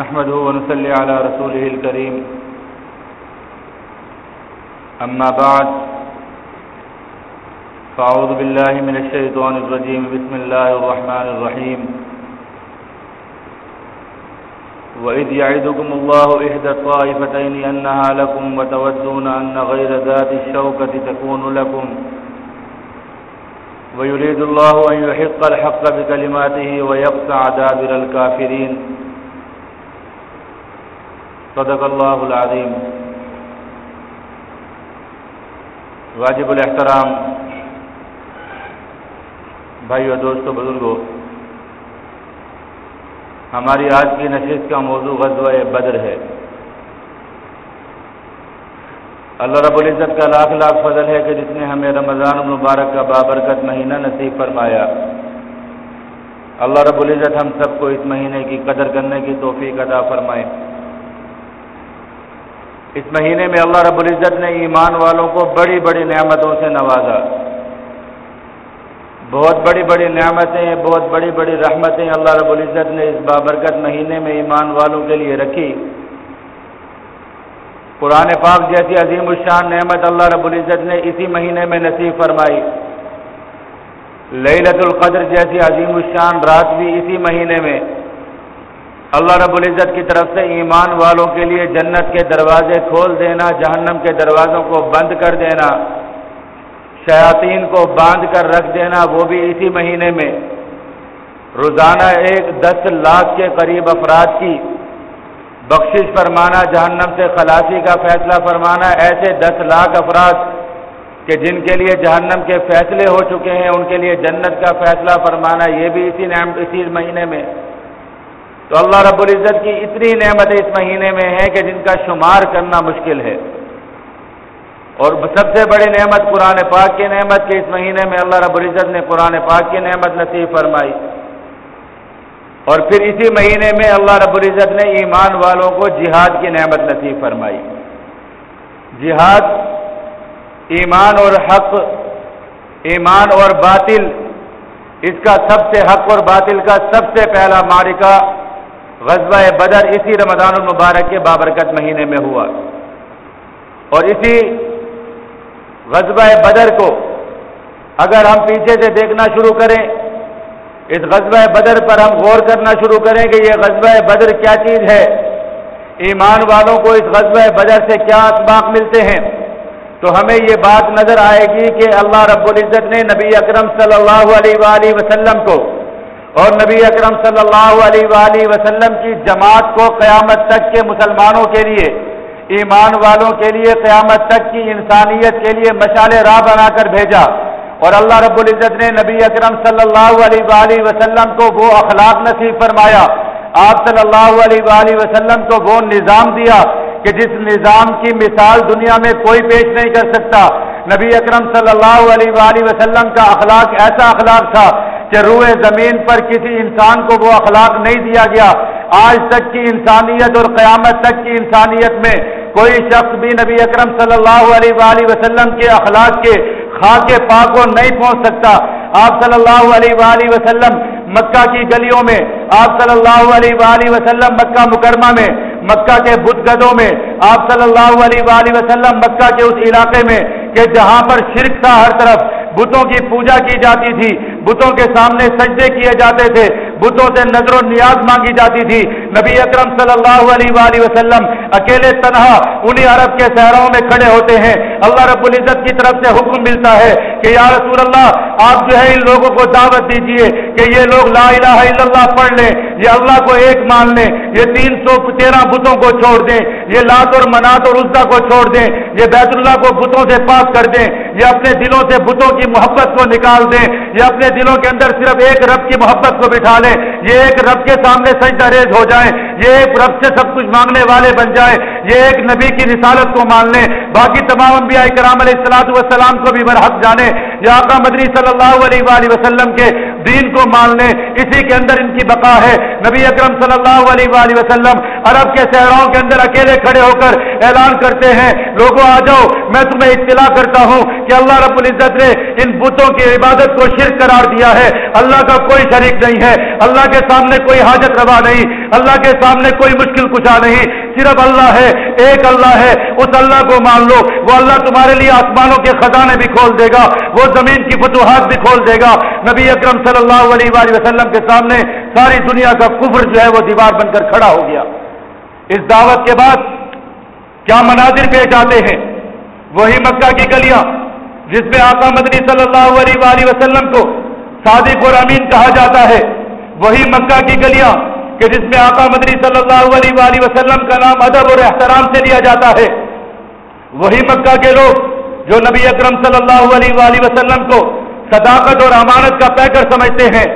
نحمده ونسلي على رسوله الكريم. أما بعد فأعوذ بالله من الشيطان الرجيم. بسم الله الرحمن الرحيم. وإذ يعدكم الله إحدى الطائفتين أنها لكم وتودون أن غير ذات الشوكة تكون لكم. ويريد الله أن يحق الحق بكلماته ويقطع دابر الكافرين. صدق اللہ العظیم. واجب الاحترام. بھائیو دوستو، بزرگو، ہماری آج کی نشست کا موضوع غزوہ بدر ہے۔ اللہ رب العزت کا لاکھ لاکھ فضل ہے کہ جس نے ہمیں رمضان المبارک کا بابرکت مہینہ نصیب فرمایا۔ اللہ رب العزت ہم سب کو اس مہینے کی قدر کرنے کی توفیق ادا فرمائے۔ اس مہینے میں اللہ رب العزت نے ایمان والوں کو بڑی بڑی نعمتوں سے نوازا۔ بہت بڑی بڑی نعمتیں، بہت بڑی بڑی رحمتیں اللہ رب العزت نے اس بابرکت مہینے میں ایمان والوں کے لیے رکھی۔ قرآن پاک جیسی عظیم الشان نعمت اللہ رب العزت نے اسی مہینے میں نصیب فرمائی۔ للت القدر جیسی عظیم الشان رات بھی اسی مہینے میں اللہ رب العزت کی طرف سے ایمان والوں کے لیے جنت کے دروازے کھول دینا، جہنم کے دروازوں کو بند کر دینا، شیاطین کو باندھ کر رکھ دینا، وہ بھی اسی مہینے میں۔ روزانہ ایک دس لاکھ کے قریب افراد کی بخشش فرمانا، جہنم سے خلاصی کا فیصلہ فرمانا۔ ایسے دس لاکھ افراد کہ جن کے لیے جہنم کے فیصلے ہو چکے ہیں، ان کے لیے جنت کا فیصلہ فرمانا، یہ بھی اسی نعم، اسی مہینے میں۔ تو اللہ رب العزت کی اتنی نعمتیں اس مہینے میں ہیں کہ جن کا شمار کرنا مشکل ہے۔ اور سب سے بڑی نعمت قرآن پاک کی نعمت کے اس مہینے میں اللہ رب العزت نے قرآن پاک کی نعمت نصیب فرمائی۔ اور پھر اسی مہینے میں اللہ رب العزت نے ایمان والوں کو جہاد کی نعمت نصیب فرمائی۔ جہاد ایمان اور حق، ایمان اور باطل، اس کا سب سے حق اور باطل کا سب سے پہلا مارکہ غزوہ بدر اسی رمضان المبارک کے بابرکت مہینے میں ہوا۔ اور اسی غزوہ بدر کو اگر ہم پیچھے سے دیکھنا شروع کریں، اس غزوہ بدر پر ہم غور کرنا شروع کریں کہ یہ غزوہ بدر کیا چیز ہے؟ ایمان والوں کو اس غزوہ بدر سے کیا اسباق ملتے ہیں؟ تو ہمیں یہ بات نظر آئے گی کہ اللہ رب العزت نے نبی اکرم صلی اللہ علیہ وآلہ وسلم کو اور نبی اکرم صلی اللہ علیہ وآلہ وسلم کی جماعت کو قیامت تک کے مسلمانوں کے لیے، ایمان والوں کے لیے، قیامت تک کی انسانیت کے لیے مشال راہ بنا کر بھیجا۔ اور اللہ رب العزت نے نبی اکرم صلی اللہ علیہ وآلہ وسلم کو وہ اخلاق نصیب فرمایا۔ آپ صلی اللہ علیہ وآلہ وسلم کو وہ نظام دیا کہ جس نظام کی مثال دنیا میں کوئی پیش نہیں کر سکتا۔ نبی اکرم صلی اللہ علیہ وآلہ وسلم کا اخلاق ایسا اخلاق تھا کہ روئے زمین پر کسی انسان کو وہ اخلاق نہیں دیا گیا۔ آج تک کی انسانیت اور قیامت تک کی انسانیت میں کوئی شخص بھی نبی اکرم صلی اللہ علیہ وآلہ وسلم کے اخلاق کے خاک پاک کو نہیں پہنچ سکتا۔ آپ صلی اللہ علیہ وآلہ وسلم مکہ کی گلیوں میں، آپ صلی اللہ علیہ وآلہ وسلم مکہ مکرمہ میں مکہ کے بدھ گدوں میں، آپ صلی اللہ علیہ وآلہ وسلم مکہ کے اس علاقے میں کہ جہاں پر شرک تھا ہر طرف بتوں کی پوجا کی جاتی تھی، بتوں کے سامنے سجدے کیے جاتے تھے، بتوں سے نظر و نیاز مانگی جاتی تھی۔ نبی اکرم صلی اللہ علیہ وآلہ وسلم اکیلے تنہا انہی عرب کے شہروں میں کھڑے ہوتے ہیں۔ اللہ رب العزت کی طرف سے حکم ملتا ہے کہ یا رسول اللہ، آپ جو ہے ان لوگوں کو دعوت دیجیے کہ یہ لوگ لا الہ الا اللہ پڑھ لیں، یہ اللہ کو ایک مان لیں، یہ تین سو تیرہ بتوں کو چھوڑ دیں، یہ لات اور منات اور عزا کو چھوڑ دیں، یہ بیت اللہ کو بتوں سے پاک کر دیں۔ یہ اپنے دلوں سے بتوں کی محبت کو نکال دیں یہ اپنے دلوں کے اندر صرف ایک رب کی محبت کو بٹھا لیں، یہ ایک رب کے سامنے سجدہ ریز ہو جائیں۔ یہ ایک رب سے سب کچھ مانگنے والے بن جائیں یہ ایک نبی کی رسالت کو مان لیں باقی تمام انبیاء کرام علیہ السلاط والسلام کو بھی برحق جانے۔ یا آقا مدنی صلی اللہ علیہ وآلہ وسلم کے دین کو مان لیں اسی کے اندر ان کی بقا ہے۔ نبی اکرم صلی اللہ علیہ وآلہ وسلم عرب کے صحراؤں کے اندر اکیلے کھڑے ہو کر اعلان کرتے ہیں لوگوں آ جاؤ، میں تمہیں اطلاع کرتا ہوں کہ اللہ رب العزت نے ان بتوں کی عبادت کو شرک قرار دیا ہے۔ اللہ کا کوئی شریک نہیں ہے۔ اللہ کے سامنے کوئی حاجت روا نہیں۔ اللہ کے سامنے کوئی مشکل کشا نہیں، صرف اللہ ہے، ایک اللہ ہے، اس اللہ کو مان لو۔ وہ اللہ تمہارے لیے آسمانوں کے خزانے بھی کھول دے گا، وہ زمین کی فتوحات بھی کھول دے گا۔ نبی اکرم صلی اللہ علیہ وآلہ وسلم کے سامنے ساری دنیا کا کفر جو ہے وہ دیوار بن کر کھڑا ہو گیا۔ اس دعوت کے بعد کیا مناظر پیش آتے ہیں؟ وہی مکہ کی گلیاں، جس میں آقا مدنی صلی اللہ علیہ وآلہ وسلم کو صادق اور امین کہا جاتا ہے۔ وہی مکہ کی گلیاں کہ جس میں آقا مدنی صلی اللہ علیہ وآلہ وسلم کا نام ادب اور احترام سے لیا جاتا ہے، وہی مکہ کے لوگ جو نبی اکرم صلی اللہ علیہ وآلہ وسلم کو صداقت اور امانت کا پیکر سمجھتے ہیں،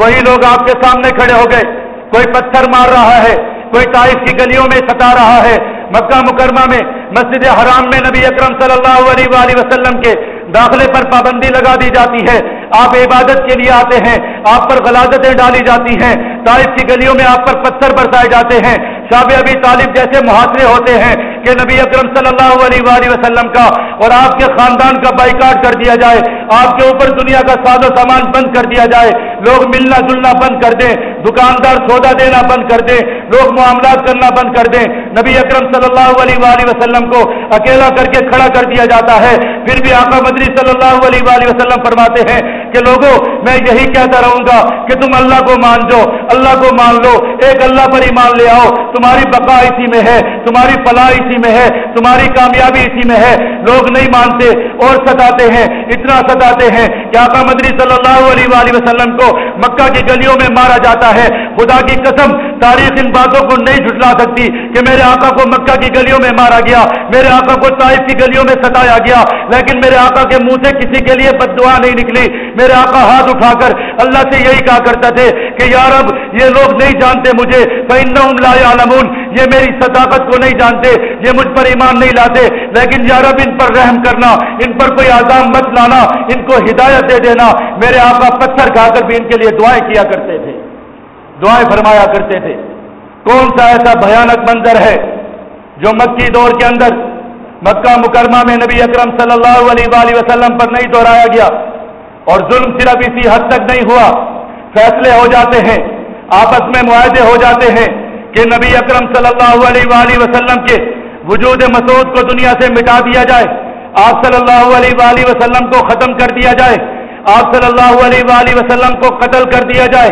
وہی لوگ آپ کے سامنے کھڑے ہو گئے۔ کوئی پتھر مار رہا ہے، کوئی طائف کی گلیوں میں ستا رہا ہے۔ مکہ مکرمہ میں، مسجد حرام میں نبی اکرم صلی اللہ علیہ وآلہ وسلم کے داخلے پر پابندی لگا دی جاتی ہے۔ آپ عبادت کے لیے آتے ہیں، آپ پر غلازتیں ڈالی جاتی ہیں۔ طائف کی گلیوں میں آپ پر پتھر برسائے جاتے ہیں۔ شاب ابھی طالب جیسے محاصرے ہوتے ہیں کہ نبی اکرم صلی اللہ علیہ وآلہ وسلم کا اور آپ کے خاندان کا بائیکاٹ کر دیا جائے، آپ کے اوپر دنیا کا ساز و سامان بند کر دیا جائے، لوگ ملنا جلنا بند کر دیں، دکاندار سودا دینا بند کر دیں، لوگ معاملات کرنا بند کر دیں۔ نبی اکرم صلی اللہ علیہ وآلہ وسلم کو اکیلا کر کے کھڑا کر دیا جاتا ہے۔ پھر بھی آقا مدری صلی اللہ علیہ وآلہ وسلم فرماتے ہیں کہ لوگوں میں یہی کہتا رہوں گا کہ تم اللہ کو مان جاؤ اللہ کو مان لو، ایک اللہ پر ایمان لے آؤ، تم تمہاری بقا اسی میں ہے، تمہاری فلاح اسی میں ہے، تمہاری کامیابی اسی میں ہے۔ لوگ نہیں مانتے اور ستاتے ہیں، اتنا ستاتے ہیں کہ آقا مدری صلی اللہ علیہ وآلہ وسلم کو مکہ کی گلیوں میں مارا جاتا ہے۔ خدا کی قسم، تاریخ ان باتوں کو نہیں جھٹلا سکتی کہ میرے آقا کو مکہ کی گلیوں میں مارا گیا، میرے آقا کو طائف کی گلیوں میں ستایا گیا، لیکن میرے آقا کے منہ سے کسی کے لیے بد دعا نہیں نکلی۔ میرے آقا ہاتھ اٹھا کر اللہ سے یہی کہا کرتا تھے کہ یار اب یہ لوگ نہیں جانتے مجھے لا عالمون یہ میری صداقت کو نہیں جانتے، یہ مجھ پر ایمان نہیں لاتے، لیکن یار ان پر رحم کرنا، ان پر کوئی آزام مت لانا، ان کو ہدایت دے دینا۔ میرے آقا پتھر کھا کر بھی ان کے لیے دعائیں کیا کرتے تھے۔ دعائیں فرمایا کرتے تھے۔ کون سا ایسا بھیانک منظر ہے جو مکی دور کے اندر، مکہ مکرمہ میں نبی اکرم صلی اللہ علیہ وآلہ وسلم پر نہیں دہرایا گیا؟ اور ظلم صرف اسی حد تک نہیں ہوا۔ فیصلے ہو جاتے ہیں، آپس میں معاہدے ہو جاتے ہیں۔ کہ نبی اکرم صلی اللہ علیہ وآلہ وسلم کے وجود مسعود کو دنیا سے مٹا دیا جائے، آپ صلی اللہ علیہ وآلہ وسلم کو ختم کر دیا جائے، آپ صلی اللہ علیہ وآلہ وسلم کو قتل کر دیا جائے،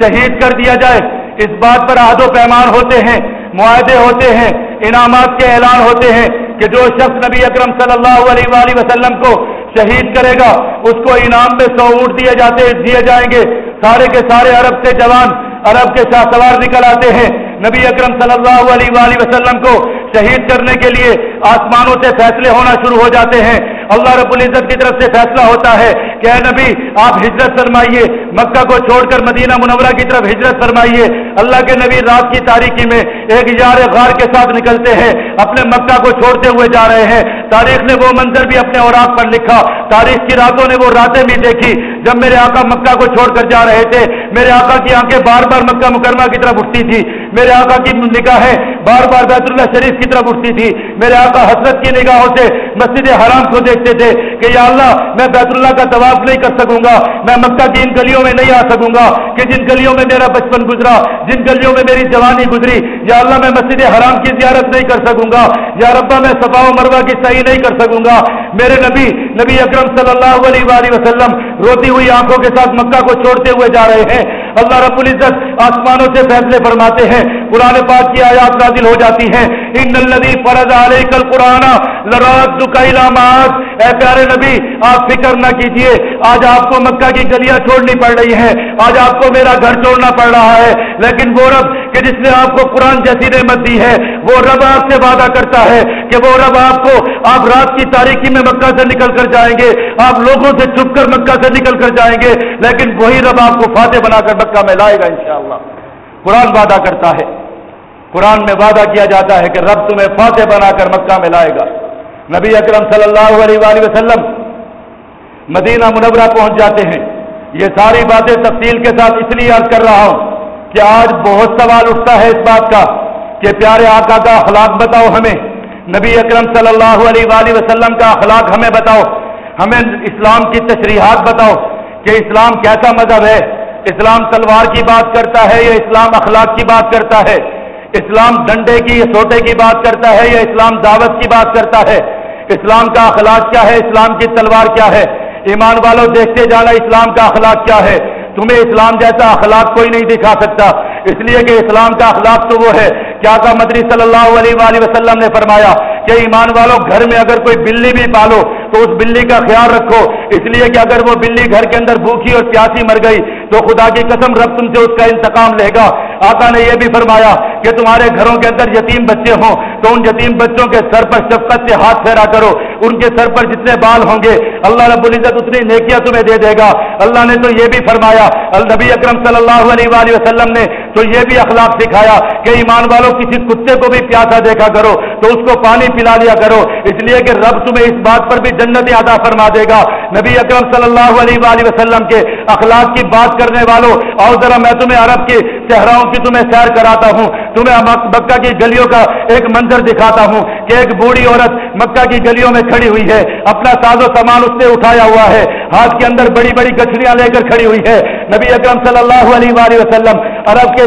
شہید کر دیا جائے۔ اس بات پر عہد و پیمان ہوتے ہیں، معاہدے ہوتے ہیں، انعامات کے اعلان ہوتے ہیں کہ جو شخص نبی اکرم صلی اللہ علیہ وآلہ وسلم کو شہید کرے گا، اس کو انعام میں سو اونٹ دیے جاتے، دیے جائیں گے۔ سارے کے سارے عرب سے جوان، عرب کے شاہ سوار نکل آتے ہیں۔ نبی اکرم صلی اللہ علیہ وآلہ وسلم کو شہید کرنے کے لیے آسمانوں سے فیصلے ہونا شروع ہو جاتے ہیں۔ اللہ رب العزت کی طرف سے فیصلہ ہوتا ہے کہ اے نبی، آپ ہجرت فرمائیے۔ مکہ کو چھوڑ کر مدینہ منورہ کی طرف ہجرت فرمائیے۔ اللہ کے نبی رات کی تاریخی میں ایک یار غار کے ساتھ نکلتے ہیں۔ اپنے مکہ کو چھوڑتے ہوئے جا رہے ہیں۔ تاریخ نے وہ منظر بھی اپنے اوراق پر لکھا۔ تاریخ کی راتوں نے وہ راتیں بھی دیکھی۔ جب میرے آقا مکہ کو چھوڑ کر جا رہے تھے، میرے آقا کی آنکھیں بار بار مکہ مکرمہ کی طرف اٹھتی تھی میرے آقا کی نگاہیں بار بار بیت اللہ شریف کی طرف اٹھتی تھی۔ میرے آقا حسرت کی نگاہوں سے مسجد حرام کو دیکھتے تھے کہ یا اللہ، میں بیت اللہ کا طواف نہیں کر سکوں گا، میں مکہ کی ان گلیوں میں نہیں آ سکوں گا کہ جن گلیوں میں میرا بچپن گزرا، جن گلیوں میں میری جوانی گزری۔ یا اللہ، میں مسجد حرام کی زیارت نہیں کر سکوں گا۔ یا ربا، میں صفا و مروا کی صحیح نہیں کر سکوں گا۔ میرے نبی نبی اکرم صلی اللہ علیہ وآلہ وسلم روتی ہوئی آنکھوں کے ساتھ مکہ کو چھوڑتے ہوئے جا رہے ہیں۔ اللہ رب العزت آسمانوں سے فیصلے فرماتے ہیں۔ قرآن پاک کی آیات نازل ہو جاتی ہیں۔ ان الذي فرض عليك القرآن، لرادك الى معاد اے پیارے نبی، آپ فکر نہ کیجیے، آج آپ کو مکہ کی گلیاں چھوڑنی پڑ رہی ہیں۔ آج آپ کو میرا گھر چھوڑنا پڑ رہا ہے۔ لیکن وہ رب کہ جس نے آپ کو قرآن جیسی نعمت دی ہے، وہ رب آپ سے وعدہ کرتا ہے کہ وہ رب آپ کو آپ رات کی تاریخی میں مکہ سے نکل کر جائیں گے۔ آپ لوگوں سے چھپ کر مکہ سے نکل کر جائیں گے۔ لیکن وہی رب آپ کو فاتح بنا کر مکہ میں لائے گا انشاءاللہ۔ قرآن وعدہ کرتا ہے۔ قرآن میں وعدہ کیا جاتا ہے کہ رب تمہیں فاتح بنا کر مکہ میں لائے گا۔ نبی اکرم صلی اللہ علیہ وآلہ وسلم مدینہ منورہ پہنچ جاتے ہیں۔ یہ ساری باتیں تفصیل کے ساتھ اس لیے عرض کر رہا ہوں کہ آج بہت سوال اٹھتا ہے اس بات کا کہ پیارے آقا کا اخلاق بتاؤ ہمیں۔ نبی اکرم صلی اللہ علیہ وآلہ وسلم کا اخلاق ہمیں بتاؤ۔ ہمیں اسلام کی تشریحات بتاؤ کہ اسلام کیسا مذہب ہے۔ اسلام تلوار کی بات کرتا ہے یا اسلام اخلاق کی بات کرتا ہے؟ اسلام ڈنڈے کی یا سوٹے کی بات کرتا ہے یا اسلام دعوت کی بات کرتا ہے؟ اسلام کا اخلاق کیا ہے؟ اسلام کی تلوار کیا ہے؟ ایمان والوں دیکھتے جانا اسلام کا اخلاق کیا ہے؟ تمہیں اسلام جیسا اخلاق کوئی نہیں دکھا سکتا۔ اس لیے کہ اسلام کا اخلاق تو وہ ہے۔ کیا کا مدری صلی اللہ علیہ وآلہ وسلم نے فرمایا کہ ایمان والوں گھر میں اگر کوئی بلی بھی پالو تو اس بلی کا خیال رکھو۔ اس لیے کہ اگر وہ بلی گھر کے اندر بھوکھی اور پیاسی مر گئی تو خدا کی قسم رب تم سے اس کا انتقام لے گا۔ آقا نے یہ بھی فرمایا کہ تمہارے گھروں کے اندر یتیم بچے ہوں تو ان یتیم بچوں کے سر پر شفقت سے ہاتھ پھیرا کرو، ان کے سر پر جتنے بال ہوں گے، اللہ رب العزت اتنی نیکیاں تمہیں دے دے گا۔ اللہ نے تو یہ بھی فرمایا النبی اکرم صلی اللہ علیہ وآلہ وسلم نے تو یہ بھی اخلاق سکھایا کہ ایمان والوں کسی کتے کو بھی پیاسا دیکھا کرو، تو اس کو پانی پلا لیا کرو۔ اس لیے کہ رب تمہیں اس بات پر بھی جنت ادا فرما دے گا۔ نبی اکرم صلی اللہ علیہ وآلہ وسلم کے اخلاق کی بات کرنے والوں، اور ذرا میں تمہیں عرب کے صحراؤں کی تمہیں سیر کراتا ہوں، تمہیں مکہ کی گلیوں کا ایک منظر دکھاتا ہوں کہ ایک بوڑھی عورت مکہ کی گلیوں میں کھڑی ہوئی ہے۔ اپنا ساز و سامان اس نے اٹھایا ہوا ہے۔ ہاتھ کے اندر بڑی بڑی کچڑیاں لے کر کھڑی ہوئی ہے۔ نبی اکرم صلی اللہ علیہ وآلہ وسلم عرب کے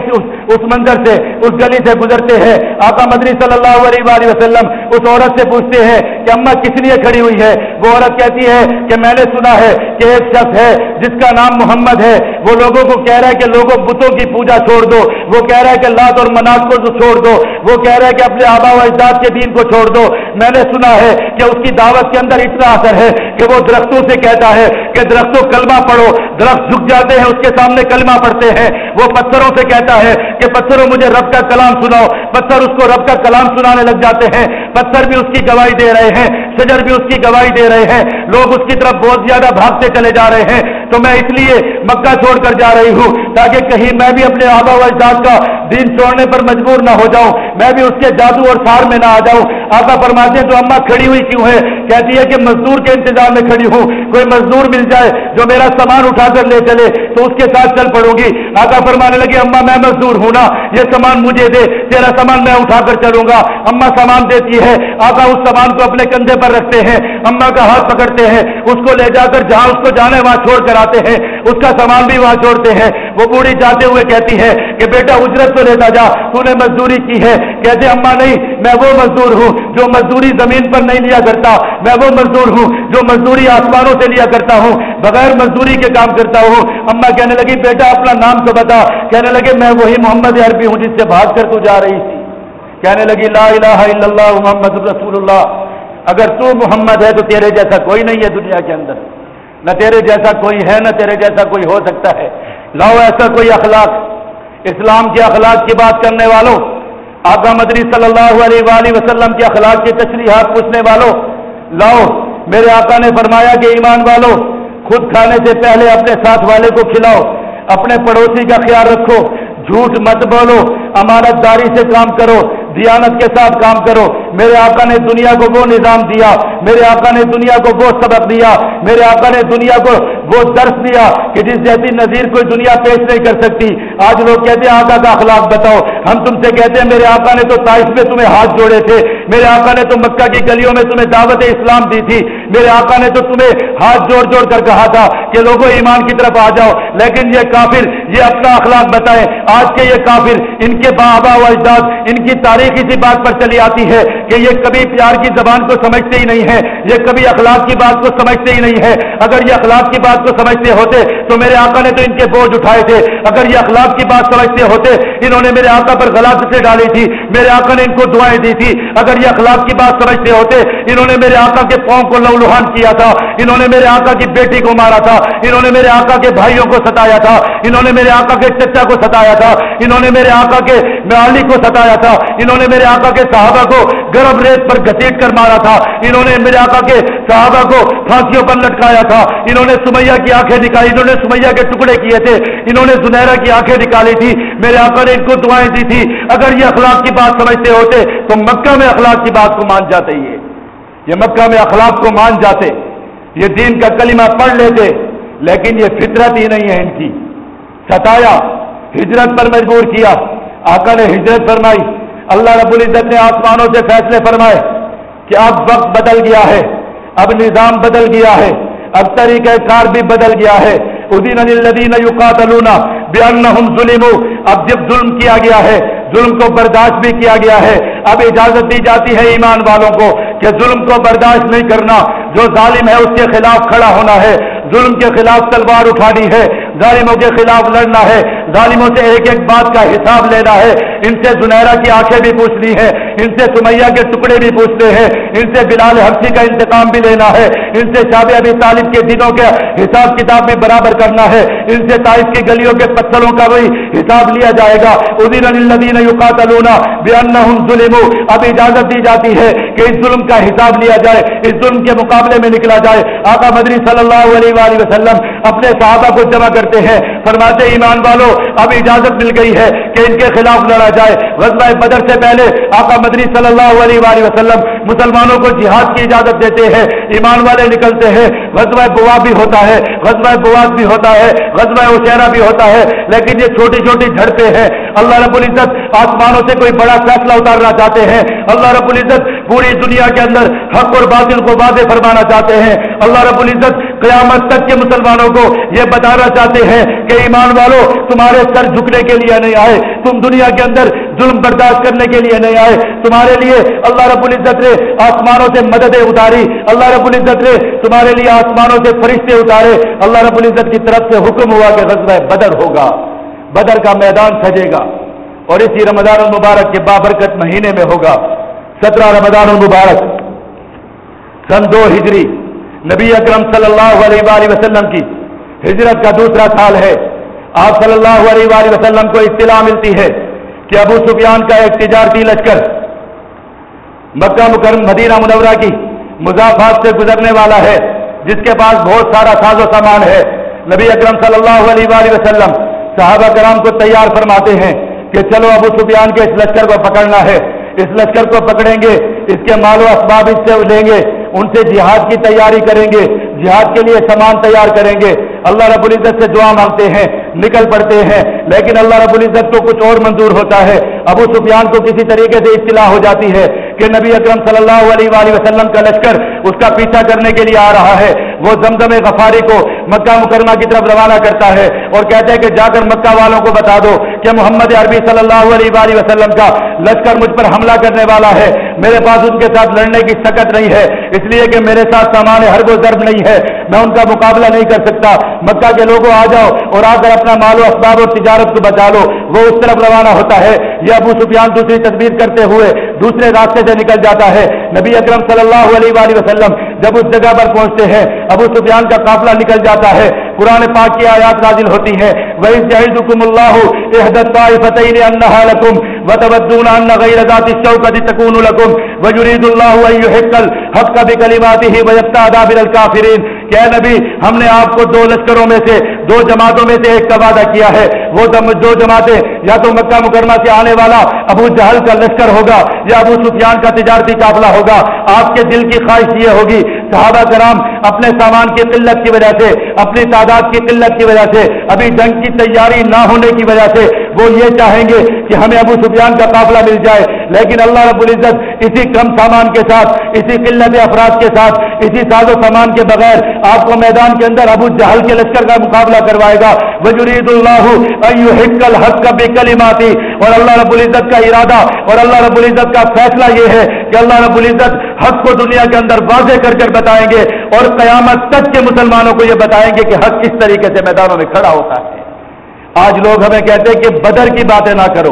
اس منظر سے، اس گلی سے گزرتے ہیں۔ آقا مدنی صلی اللہ علیہ وآلہ وسلم اس عورت سے پوچھتے ہیں کہ اما کس لیے کھڑی ہوئی ہے؟ وہ عورت کہتی ہے کہ میں نے سنا ہے کہ ایک شخص ہے جس کا نام محمد ہے۔ وہ لوگوں کو کہہ رہا ہے کہ لوگوں بتوں کی پوجا چھوڑ دو۔ وہ کہہ رہا ہے کہ لات اور مناس کو چھوڑ دو، وہ کہہ رہا ہے کہ اپنے آبا و اجداد کے دین کو چھوڑ دو۔ میں نے سنا ہے کہ اس کی دعوت کے اندر اتنا اثر ہے کہ وہ درختوں سے کہتا ہے کہ درختوں کلمہ پڑھو۔ درخت جھک جاتے ہیں، اس کے سامنے کلمہ پڑھتے ہیں۔ وہ پتھروں سے کہتا ہے کہ پتھروں مجھے رب کا کلام سناؤ۔ پتھر اس کو رب کا کلام سنانے لگ جاتے ہیں۔ پتھر بھی اس کی گواہی دے رہے ہیں، شجر بھی اس کی گواہی دے رہے ہیں۔ لوگ اس کی طرف بہت زیادہ بھاگتے چلے جا رہے ہیں۔ تو میں اس لیے مکہ چھوڑ کر جا رہی ہوں تاکہ کہیں میں بھی اپنے آبا و اجداد کا دین چھوڑنے پر مجبور نہ ہو جاؤں۔ میں بھی اس کے جادو اور سار میں نہ آ جاؤں۔ آقا فرماتے ہیں، تو اما کھڑی ہوئی کیوں ہے؟ کہتی ہے کہ مزدور کے انتظار میں کھڑی ہوں۔ کوئی مزدور مل جائے جو میرا سامان اٹھا کر لے چلے، تو اس کے ساتھ چل پڑوں گی۔ آقا فرمانے لگے اما میں مزدور ہوں نا، یہ سامان مجھے دے، تیرا سامان میں اٹھا کر چلوں گا۔ اما سامان دیتی ہے۔ آقا اس سامان کو اپنے کندھے پر رکھتے ہیں۔ اما کا ہاتھ پکڑ پکڑتے ہیں۔ اس کو لے جا کر جہاں اس کو جانے وہاں چھوڑ کر آتے ہیں۔ اس کا سامان بھی وہاں چھوڑتے ہیں۔ وہ بوڑھی جاتے ہوئے کہتی ہے کہ بیٹا اجرت تو لیتا جا، تو نے مزدوری کی ہے۔ کہتے اما نہیں، میں وہ مزدور ہوں جو مزدوری زمین پر نہیں لیا کرتا۔ میں وہ مزدور ہوں جو مزدوری آسمانوں سے لیا کرتا ہوں۔ بغیر مزدوری کے کام کرتا ہوں۔ اما کہنے لگی، بیٹا اپنا نام تو بتا۔ کہنے لگے، میں وہی محمد عربی ہوں جس سے بھاگ کر تو جا رہی تھی۔ کہنے لگی، لا الہ الا اللہ محمد رسول اللہ۔ اگر تو محمد ہے تو تیرے جیسا کوئی نہیں ہے دنیا کے اندر۔ نہ تیرے جیسا کوئی ہے، نہ تیرے جیسا کوئی ہو سکتا ہے۔ لاؤ ایسا کوئی اخلاق۔ اسلام کے اخلاق کی بات کرنے والوں، آقا مدری صلی اللہ علیہ وآلہ وسلم کے اخلاق کی تشریحات پوچھنے والوں، لاؤ، میرے آقا نے فرمایا کہ ایمان والوں، خود کھانے سے پہلے اپنے ساتھ والے کو کھلاؤ۔ اپنے پڑوسی کا خیال رکھو۔ جھوٹ مت بولو۔ امانت داری سے کام کرو۔ دیانت کے ساتھ کام کرو۔ میرے آقا نے دنیا کو وہ نظام دیا، میرے آقا نے دنیا کو وہ سبق دیا، میرے آقا نے دنیا کو وہ درس دیا کہ جس جیسی نظیر کوئی دنیا پیش نہیں کر سکتی۔ آج لوگ کہتے ہیں، آقا کا اخلاق بتاؤ۔ ہم تم سے کہتے ہیں، میرے آقا نے تو تائف میں تمہیں ہاتھ جوڑے تھے، میرے آقا نے تو مکہ کی گلیوں میں تمہیں دعوت اسلام دی تھی، میرے آقا نے تو تمہیں ہاتھ جوڑ جوڑ کر کہا تھا کہ لوگوں ایمان کی طرف آ جاؤ۔ لیکن یہ کافر یہ اپنا اخلاق بتائیں۔ آج کے یہ کافر ان کے بابا و اجداد، ان کی تاریخ اسی بات پر چلی آتی ہے کہ یہ کبھی پیار کی زبان کو سمجھتے ہی نہیں ہے، یہ کبھی اخلاق کی بات کو سمجھتے ہی نہیں ہے۔ اگر یہ اخلاق کی بات کو سمجھتے ہوتے تو میرے آقا نے تو ان کے بوجھ اٹھائے تھے۔ اگر یہ اخلاق کی بات سمجھتے ہوتے، انہوں نے میرے آقا پر غلط سے ڈالی تھی۔ میرے آقا نے ان کو دعائیں دی تھی۔ اگر یہ اخلاق کی بات سمجھتے ہوتے، انہوں نے میرے آقا کے پاؤں کو لو لوہان کیا تھا۔ انہوں نے میرے آقا کی بیٹی کو مارا تھا۔ انہوں نے میرے آقا کے بھائیوں کو ستایا تھا۔ انہوں نے میرے آقا کے چچا کو ستایا تھا۔ انہوں نے میرے آقا کے علی کو ستایا تھا۔ انہوں انہوں نے میرے آقا کے صحابہ کو گرم ریت پر گھسیٹ کر مارا تھا، انہوں نے میرے آقا کے صحابہ کو پھانسیوں پر لٹکایا تھا، انہوں نے سمیہ کی آنکھیں نکالی، انہوں نے سمیہ کے ٹکڑے کیے تھے، انہوں نے زنیرا کی آنکھیں نکالی تھی، میرے آقا نے ان کو دعائیں دی تھی، اگر یہ اخلاق کی بات سمجھتے ہوتے تو مکہ میں اخلاق کی بات کو مان جاتے یہ یہ مکہ میں اخلاق کو مان جاتے، یہ دین کا کلمہ پڑھ لیتے، لیکن یہ فطرت ہی نہیں ہے ان کی۔ ستایا، ہجرت پر مجبور کیا، آقا نے ہجرت فرمائی اللہ رب العزت نے آسمانوں سے فیصلے فرمائے کہ اب وقت بدل گیا ہے، اب نظام بدل گیا ہے، اب طریقہ کار بھی بدل گیا ہے۔ ادین الدین یقاتلونا بیان ظلم اب جب ظلم کیا گیا ہے، ظلم کو برداشت بھی کیا گیا ہے۔ اب اجازت دی جاتی ہے ایمان والوں کو کہ ظلم کو برداشت نہیں کرنا۔ جو ظالم ہے، اس کے خلاف کھڑا ہونا ہے۔ ظلم کے خلاف تلوار اٹھانی ہے۔ ظالموں کے خلاف لڑنا ہے۔ ظالموں سے ایک ایک بات کا حساب لینا ہے۔ ان سے زنیرا کی آنکھیں بھی پوچھنی ہے ان سے سمیہ کے ٹکڑے بھی پوچھتے ہیں۔ ان سے بلال ہفسی کا انتقام بھی لینا ہے۔ ان سے شاب ابھی طالب کے دنوں کے حساب کتاب بھی برابر کرنا ہے۔ ان سے تائف کی گلیوں کے پتھروں کا بھی حساب لیا جائے گا۔ ادین الدین یوکات ظلم اب اجازت دی جاتی ہے کہ اس ظلم کا حساب لیا جائے۔ اس ظلم کے مقابلے میں نکلا جائے۔ آقا مدری صلی اللہ علیہ وآلہ وسلم اپنے صحابہ کو جمع کرتے ہیں۔ فرماتے ایمان والو اب اجازت مل گئی ہے کہ ان کے خلاف لڑا جائے۔ غزوہ بدر سے پہلے آقا مدنی صلی اللہ علیہ وآلہ وسلم مسلمانوں کو جہاد کی اجازت دیتے ہیں، ایمان والے نکلتے ہیں۔ غزوہ بوا بھی ہوتا ہے، غزوہ بواس بھی ہوتا ہے، غزوہ اشیرا بھی ہوتا ہے، لیکن یہ چھوٹی چھوٹی جھڑپیں ہیں۔ اللہ رب العزت آسمانوں سے کوئی بڑا فیصلہ اتارنا چاہتے ہیں۔ اللہ رب العزت پوری دنیا کے اندر حق اور باطل کو واضح فرمانا چاہتے ہیں۔ اللہ رب العزت قیامت تک کے مسلمانوں کو یہ بتانا چاہتے ہیں کہ ایمان والو، تمہارے سر جھکنے کے لیے نہیں آئے۔ تم دنیا کے اندر ظلم برداشت کرنے کے لیے نہیں آئے۔ تمہارے لیے اللہ رب العزت نے آسمانوں سے مددیں اتاری۔ اللہ رب العزت نے تمہارے لیے آسمانوں سے فرشتے اتارے۔ اللہ رب العزت کی طرف سے حکم ہوا کہ غزوہ بدر ہوگا۔ بدر کا میدان سجے گا۔ اور اسی رمضان المبارک کے بابرکت مہینے میں ہوگا۔ سترہ رمضان المبارک، سن دو ہجری، نبی اکرم صلی اللہ علیہ وآلہ وسلم کی۔ ہجرت کا دوسرا سال ہے۔ آپ صلی اللہ علیہ وآلہ وسلم کو اطلاع ملتی ہے۔ کہ ابو سفیان کا ایک تجارتی لشکر مکہ مکرم مدینہ منورہ کی مضافات سے گزرنے والا ہے، جس کے پاس بہت سارا ساز و سامان ہے۔ نبی اکرم صلی اللہ علیہ وآلہ وسلم صحابہ کرام کو تیار فرماتے ہیں کہ چلو ابو سفیان کے اس لشکر کو پکڑنا ہے۔ اس لشکر کو پکڑیں گے، اس کے مال و اسباب اس سے لیں گے، ان سے جہاد کی تیاری کریں گے۔ جہاد کے لیے سامان تیار کریں گے۔ اللہ رب العزت سے دعا مانگتے ہیں، نکل پڑتے ہیں۔ لیکن اللہ رب العزت کو کچھ اور منظور ہوتا ہے۔ ابو سفیان کو کسی طریقے سے اطلاع ہو جاتی ہے۔ کہ نبی اکرم صلی اللہ علیہ وآلہ وسلم کا لشکر اس کا پیچھا کرنے کے لیے آ رہا ہے۔ وہ زمزم غفاری کو مکہ مکرمہ کی طرف روانہ کرتا ہے اور کہتے ہیں کہ جا کر مکہ والوں کو بتا دو کہ محمد عربی صلی اللہ علیہ وآلہ وسلم کا لشکر مجھ پر حملہ کرنے والا ہے۔ میرے پاس ان کے ساتھ لڑنے کی سکت نہیں ہے، اس لیے کہ میرے ساتھ سامان ہر وہ ضرب نہیں ہے۔ میں ان کا مقابلہ نہیں کر سکتا۔ مکہ کے لوگوں آ جاؤ اور آ کر اپنا مال و اسباب اور تجارت کو بچا لو۔ وہ اس طرف روانہ ہوتا ہے۔ یہ ابو سفیان دوسری تدبیر کرتے ہوئے دوسرے راستے سے نکل جاتا ہے۔ نبی اکرم صلی اللہ علیہ وآلہ وسلم جب اس جگہ پر پہنچتے ہیں، ابو سفیان کا قافلہ نکل جاتا ہے۔ قرآن پاک کی آیات نازل ہوتی ہے وہی جہید اللہ فتح انہا وجرید اللہ ان یحق الحق بکلماته ویبتا دابر الكافرین کہ اے نبی، ہم نے آپ کو دو لشکروں میں سے، دو جماعتوں میں سے ایک کا وعدہ کیا ہے۔ وہ دو جماعتیں یا تو مکہ مکرمہ سے آنے والا ابو جہل کا لشکر ہوگا یا ابو سفیان کا تجارتی قابلہ ہوگا۔ آپ کے دل کی خواہش یہ ہوگی، صحابہ کرام اپنے سامان کی قلت کی وجہ سے، اپنی تعداد کی قلت کی وجہ سے، ابھی جنگ کی تیاری نہ ہونے کی وجہ سے وہ یہ چاہیں گے کہ ہمیں ابو سفیان کا قافلہ مل جائے۔ لیکن اللہ رب العزت اسی کم سامان کے ساتھ، اسی قلت افراد کے ساتھ، اسی ساز و سامان کے بغیر آپ کو میدان کے اندر ابو جہل کے لشکر کا مقابلہ کروائے گا۔ وجرید اللہ حکل حق کا بے کلیماتی اور اللہ رب العزت کا ارادہ اور اللہ رب العزت کا فیصلہ یہ ہے کہ اللہ رب العزت حق کو دنیا کے اندر واضح کر کر بتائیں گے اور قیامت تک کے مسلمانوں کو یہ بتائیں گے کہ حق کس طریقے سے میدانوں میں کھڑا ہوتا ہے۔ آج لوگ ہمیں کہتے ہیں کہ بدر کی باتیں نہ کرو۔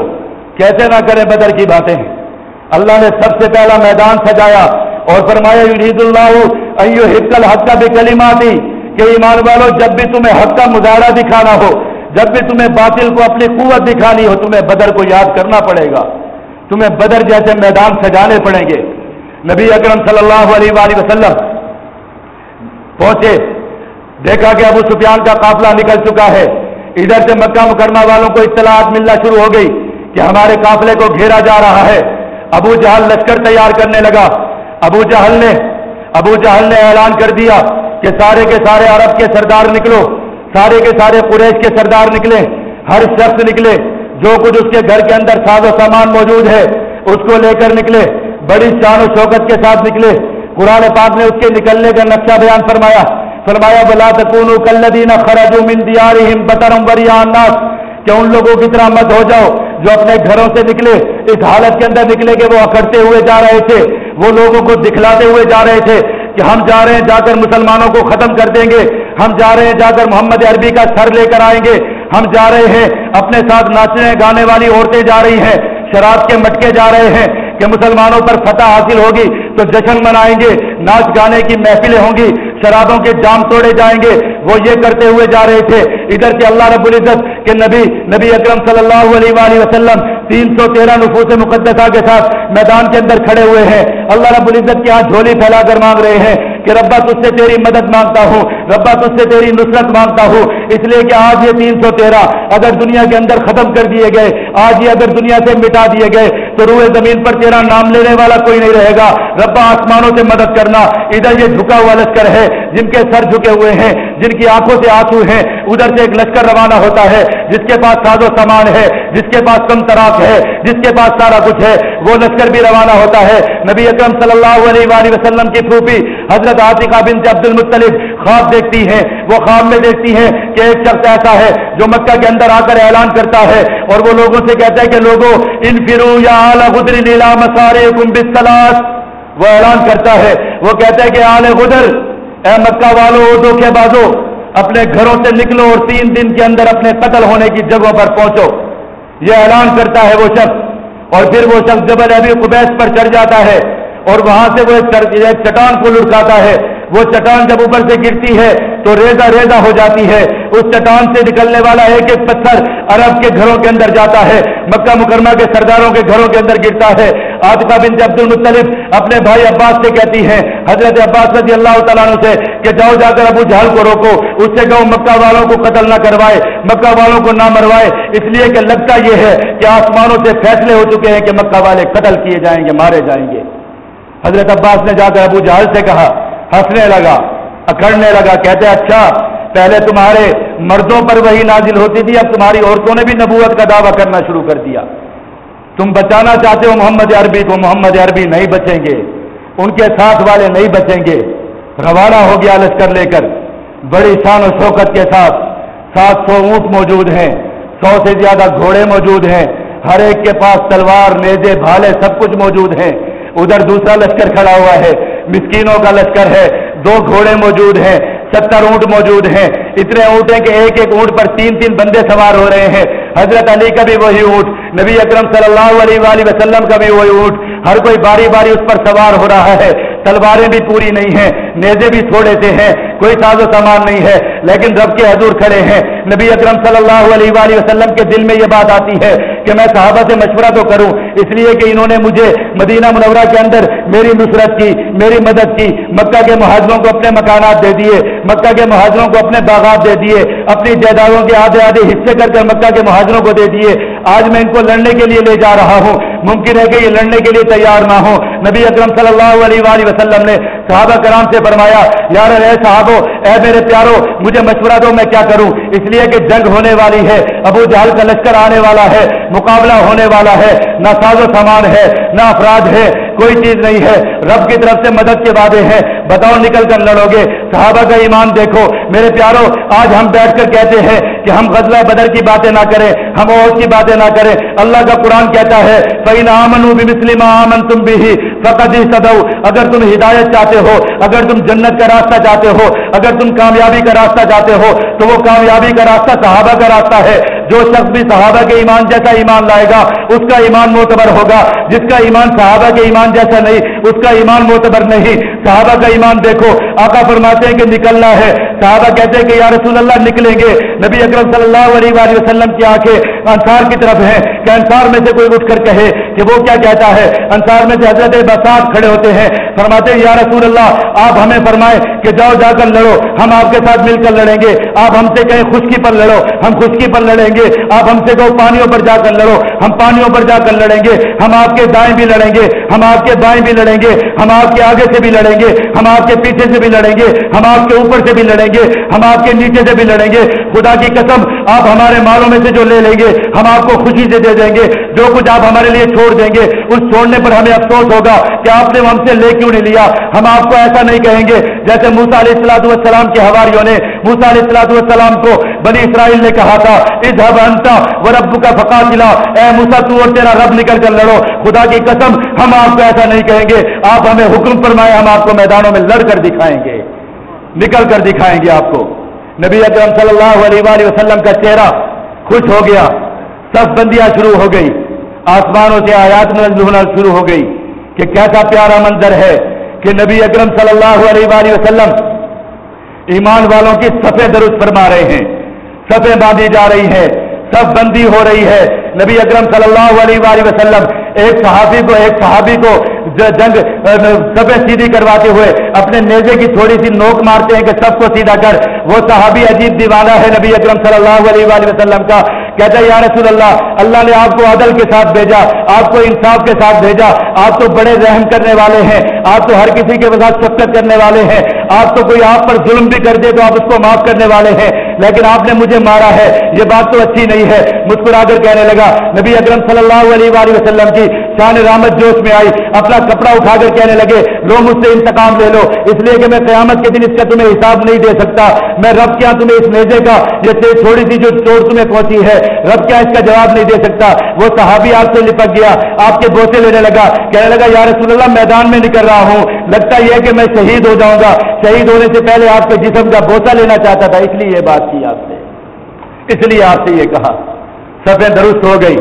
کیسے نہ کریں بدر کی باتیں؟ اللہ نے سب سے پہلا میدان سجایا۔ اور فرمایا، یرید اللہ ایو حق کا بھی کلیماتی کہ ایمان والو، جب بھی تمہیں حق کا مظاہرہ دکھانا ہو، جب بھی تمہیں باطل کو اپنی قوت دکھانی ہو، تمہیں بدر کو یاد کرنا پڑے گا۔ تمہیں بدر جیسے میدان سجانے پڑیں گے۔ نبی اکرم صلی اللہ علیہ وآلہ وسلم پہنچے۔ دیکھا کہ ابو سفیان کا قافلہ نکل چکا ہے۔ ادھر سے مکہ مکرمہ والوں کو اطلاعات ملنا شروع ہو گئی کہ ہمارے قافلے کو گھیرا جا رہا ہے۔ ابو جہل لشکر تیار کرنے لگا۔ ابو جہل نے ابو جہل نے اعلان کر دیا کہ سارے کے سارے عرب کے سردار نکلو، سارے کے سارے قریش کے سردار نکلے ہر شخص نکلے، جو کچھ اس کے گھر کے اندر ساز و سامان موجود ہے، اس کو لے کر نکلے، بڑی شان و شوکت کے ساتھ نکلے۔ قرآن پاک نے اس کے نکلنے کا نقشہ بیان فرمایا۔ فرمایا بلا تکون کلدین خرج من دیارہم بطرم وریان ناس کہ ان لوگوں کی طرح مت ہو جاؤ۔ جو اپنے گھروں سے نکلے، اس حالت کے اندر نکلے کہ وہ اکڑتے ہوئے جا رہے تھے، وہ لوگوں کو دکھلاتے ہوئے جا رہے تھے کہ ہم جا رہے ہیں، جا کر مسلمانوں کو ختم کر دیں گے۔ ہم جا رہے ہیں، جا کر محمد عربی کا سر لے کر آئیں گے۔ ہم جا رہے ہیں، اپنے ساتھ ناچنے گانے والی عورتیں جا رہی ہیں۔ شراب کے مٹکے جا رہے ہیں کہ مسلمانوں پر فتح حاصل ہوگی تو جشن منائیں گے، ناچ گانے کی محفلیں ہوں گی۔ شرابوں کے جام توڑے جائیں گے۔ وہ یہ کرتے ہوئے جا رہے تھے۔ ادھر سے اللہ رب العزت کے نبی نبی اکرم صلی اللہ علیہ وآلہ وسلم تین سو تیرہ نفوس مقدسہ کے ساتھ میدان کے اندر کھڑے ہوئے ہیں۔ اللہ رب العزت کے ہاتھ جھولی پھیلا کر مانگ رہے ہیں۔ کہ ربا تجھ سے تیری مدد مانگتا ہوں، ربا تجھ سے تیری نصرت مانگتا ہوں۔ اس لیے کہ آج یہ تین سو تیرہ اگر دنیا کے اندر ختم کر دیے گئے، آج یہ اگر دنیا سے مٹا دیے گئے، تو روئے زمین پر تیرا نام لینے والا کوئی نہیں رہے گا۔ ربا آسمانوں سے مدد کرنا، ادھر یہ جھکا ہوا لشکر ہے جن کے سر جھکے ہوئے ہیں۔ جن کی آنکھوں سے آنسو ہیں، ادھر سے ایک لشکر روانہ ہوتا ہے، جس کے پاس ساز و سامان ہے، جس کے پاس کم تراک ہے، جس کے پاس سارا کچھ ہے، وہ لشکر بھی روانہ ہوتا ہے۔ نبی اکرم صلی اللہ علیہ وآلہ وسلم کی پھوپھی حضرت عاطقہ بنت عبد المطلب خواب دیکھتی ہیں۔ وہ خواب میں دیکھتی ہیں کہ ایک شخص ایسا ہے جو مکہ کے اندر آ کر اعلان کرتا ہے اور وہ لوگوں سے کہتا ہے کہ لوگوں ان فرو یا اعلی غدر نیلا مسارے وہ اعلان کرتا ہے۔ وہ کہتا ہے کہ آل غدر اے مکہ والو دھوکے بازو، اپنے گھروں سے نکلو اور تین دن کے اندر اپنے قتل ہونے کی جگہوں پر پہنچو۔ یہ اعلان کرتا ہے وہ شخص۔ اور پھر وہ شخص جبل ابھی قبیس پر چڑھ جاتا ہے اور وہاں سے وہ ایک چٹان کو لڑکاتا ہے۔ وہ چٹان جب اوپر سے گرتی ہے تو ریزا ریزا ہو جاتی ہے۔ اس چٹان سے نکلنے والا ایک ایک پتھر عرب کے گھروں کے اندر جاتا ہے۔ مکہ مکرمہ کے سرداروں کے گھروں کے اندر گرتا ہے۔ آج کا بن عبد المطلف اپنے بھائی عباس سے کہتی ہیں، حضرت عباس رضی اللہ تعالیٰ عنہ سے کہ جاؤ جا کر ابو جہل کو روکو، اس سے کہو مکہ والوں کو قتل نہ کروائے، مکہ والوں کو نہ مروائے اس لیے کہ لگتا یہ ہے کہ آسمانوں سے فیصلے ہو چکے ہیں کہ مکہ والے قتل کیے جائیں گے، مارے جائیں گے۔ حضرت عباس نے جا کر ابو جہل سے کہا ہنسنے لگا، اکڑنے لگا، کہتے اچھا پہلے تمہارے مردوں پر وہی نازل ہوتی تھی، اب تمہاری عورتوں نے بھی نبوت کا دعویٰ کرنا شروع کر دیا۔ تم بچانا چاہتے ہو محمد عربی کو محمد عربی نہیں بچیں گے۔ ان کے ساتھ والے نہیں بچیں گے۔ روانہ ہو گیا لشکر لے کر۔ بڑی شان و شوکت کے ساتھ سات سو اونٹ موجود ہیں، سو سے زیادہ گھوڑے موجود ہیں۔ ہر ایک کے پاس تلوار نیزے بھالے، سب کچھ موجود ہیں۔ ادھر دوسرا لشکر کھڑا ہوا ہے۔ مسکینوں کا لشکر ہے، دو گھوڑے موجود ہیں، ستر اونٹ موجود ہیں۔ اتنے اونٹ ہیں کہ ایک ایک اونٹ پر تین تین بندے سوار ہو رہے ہیں۔ حضرت علی کا بھی وہی اونٹ، نبی اکرم صلی اللہ علیہ وآلہ وسلم کا بھی وہی اونٹ۔ ہر کوئی باری باری اس پر سوار ہو رہا ہے۔ تلواریں بھی پوری نہیں ہیں، نیزے بھی تھوڑے سے ہیں، کوئی ساز و سامان نہیں ہے۔ لیکن رب کے حضور کھڑے ہیں۔ نبی اکرم صلی اللہ علیہ وآلہ وسلم کے دل میں یہ بات آتی ہے کہ میں صحابہ سے مشورہ تو کروں، اس لیے کہ انہوں نے مجھے مدینہ منورہ کے اندر میری نصرت کی، میری مدد کی، مکہ کے مہاجروں کو اپنے مکانات دے دیے، مکہ کے مہاجروں کو اپنے باغات دے دیے، اپنی جائیدادوں کے آدھے آدھے حصے کر کر مکہ کے مہاجروں کو دے دیے۔ آج میں ان کو لڑنے کے لیے لے جا رہا ہوں۔ ممکن ہے کہ یہ لڑنے کے لیے تیار نہ ہو نبی اکرم صلی اللہ علیہ وآلہ وسلم نے صحابہ کرام سے فرمایا، یار اے صحابو، اے میرے پیارو، مجھے مشورہ دو، میں کیا کروں؟ اس لیے کہ جنگ ہونے والی ہے، ابو جہل کا لشکر آنے والا ہے، مقابلہ ہونے والا ہے، نہ ساز و سامان ہے، نہ افراد ہے، کوئی چیز نہیں ہے۔ رب کی طرف سے مدد کے وعدے ہیں۔ بتاؤ نکل کر لڑو گے۔ صحابہ کا ایمان دیکھو۔ میرے پیارو آج ہم بیٹھ کر کہتے ہیں کہ ہم غزلہ بدر کی باتیں نہ کریں، ہم اور کی باتیں نہ کریں۔ اللہ کا قرآن کہتا ہے فعین آمن مسلم آمن تم بھی فقط ہی سدو اگر تم ہدایت چاہتے ہو، اگر تم جنت کا راستہ چاہتے ہو، اگر تم کامیابی کا راستہ چاہتے ہو، تو وہ کامیابی کا راستہ صحابہ کا راستہ ہے۔ جو شخص بھی صحابہ کے ایمان جیسا ایمان لائے گا، اس کا ایمان معتبر ہوگا۔ جس کا ایمان صحابہ کے ایمان جیسا نہیں اس کا ایمان معتبر نہیں۔ صحابہ کا ایمان دیکھو، آقا فرماتے ہیں کہ نکلنا ہے۔ صحابہ کہتے ہیں کہ یا رسول اللہ نکلیں گے۔ نبی اکرم صلی اللہ علیہ وآلہ وسلم کی آنکھیں انصار کی طرف ہیں کہ انصار میں سے کوئی اٹھ کر کہے کہ وہ کیا کہتا ہے۔ انصار میں سے حضرت بسات کھڑے ہوتے ہیں۔ فرماتے ہیں، یا رسول اللہ، آپ ہمیں فرمائے کہ جاؤ، جا کر لڑو۔ ہم آپ کے ساتھ مل کر لڑیں گے۔ آپ ہم سے کہیں خشکی پر لڑو۔ ہم خشکی پر لڑیں گے۔ آپ ہم سے کہو، پانیوں پر جا کر لڑو۔ ہم پانیوں پر جا کر لڑیں گے۔ ہم آپ کے دائیں بھی لڑیں گے۔ ہم آپ کے بائیں بھی لڑیں گے ہم آپ کے آگے سے بھی لڑیں گے، ہم آپ کے پیچھے سے بھی لڑیں گے، ہم آپ کے اوپر سے بھی لڑیں گے، ہم آپ کے نیچے سے بھی لڑیں گے۔ خدا کی قسم، آپ ہمارے مالوں میں سے جو لے لیں گے، ہم آپ کو خوشی سے دے دیں گے۔ جو کچھ آپ ہمارے لیے چھوڑ دیں گے، اس چھوڑنے پر ہمیں افسوس ہوگا کہ آپ نے ہم سے لے کیوں نہیں لیا۔ ہم آپ کو ایسا نہیں کہیں گے جیسے موسا علیہ السلاط والسلام کے حواریوں نے موسا علیہ السلاط والسلام کو بنی اسرائیل نے کہا تھا اس حب انتا و رب کا فقا دلا اے موسا تو اور تیرا رب نکل کر لڑو، خدا کی قسم ہم آپ کو ایسا نہیں کہیں گے، آپ ہمیں حکم فرمائے ہم آپ کو میدانوں میں لڑ کر دکھائیں گے، نکل کر دکھائیں گے آپ کو۔ نبی اکرم صلی اللہ علیہ وآلہ وسلم کا چہرہ خوش ہو گیا، سب بندیاں شروع ہو گئی آسمانوں سے آیات نزل ہونا شروع ہو گئی کہ کیسا پیارا منظر ہے۔ کہ نبی اکرم صلی اللہ علیہ وآلہ وسلم ایمان والوں کی سفید درست فرما رہے ہیں صفے باندھی جا رہی ہیں، سب بندی ہو رہی ہے۔ نبی اکرم صلی اللہ علیہ وآلہ وسلم ایک صحابی کو، ایک صحابی کو جنگ سب سیدھی کرواتے ہوئے اپنے نیزے کی تھوڑی سی نوک مارتے ہیں کہ سب کو سیدھا کر۔ وہ صحابی عجیب دیوانہ ہے نبی اکرم صلی اللہ علیہ وآلہ وسلم کا۔ کہتا ہے، یا رسول اللہ اللہ نے آپ کو عدل کے ساتھ بھیجا، آپ کو انصاف کے ساتھ بھیجا۔ آپ تو بڑے رحم کرنے والے ہیں، آپ تو ہر کسی کے ساتھ شفقت کرنے والے ہیں۔ آپ تو کوئی آپ پر ظلم بھی کر دے تو آپ اس کو معاف کرنے والے ہیں۔ لیکن آپ نے مجھے مارا ہے، یہ بات تو اچھی نہیں ہے۔ مسکرا کر کہنے لگا، نبی اکرم صلی اللہ علیہ وآلہ وسلم کی شان رحمت جوش میں آئی۔ اپنا کپڑا اٹھا کر کہنے لگے لو مجھ سے انتقام لے لو، اس لیے کہ میں قیامت کے دن اس کا تمہیں حساب نہیں دے سکتا۔ میں رب کیا ہاں تمہیں اس میزے کا، یہ تھوڑی سی جو چوٹ تمہیں پہنچی ہے، رب کیا ہاں اس کا جواب نہیں دے سکتا۔ وہ صحابی آپ سے لپک گیا، آپ کے بوسے لینے لگا۔ کہنے لگا، یا رسول اللہ، میدان میں نکل رہا ہوں۔ لگتا یہ کہ میں شہید ہو جاؤں گا۔ شہید ہونے سے پہلے آپ کے جسم کا بوسا لینا چاہتا تھا، اس لیے یہ بات۔ کی آپ سے۔ اس لیے آپ سے یہ کہا سفید درست ہو گئی۔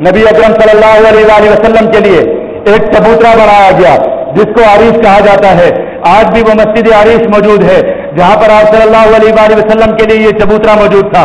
نبی اکرم صلی اللہ علیہ وسلم کے لیے ایک چبوترا بنایا گیا، جس کو عریش کہا جاتا ہے۔ آج بھی وہ مسجد عریش موجود ہے، جہاں پر آپ صلی اللہ علیہ وسلم کے لیے یہ چبوترا موجود تھا۔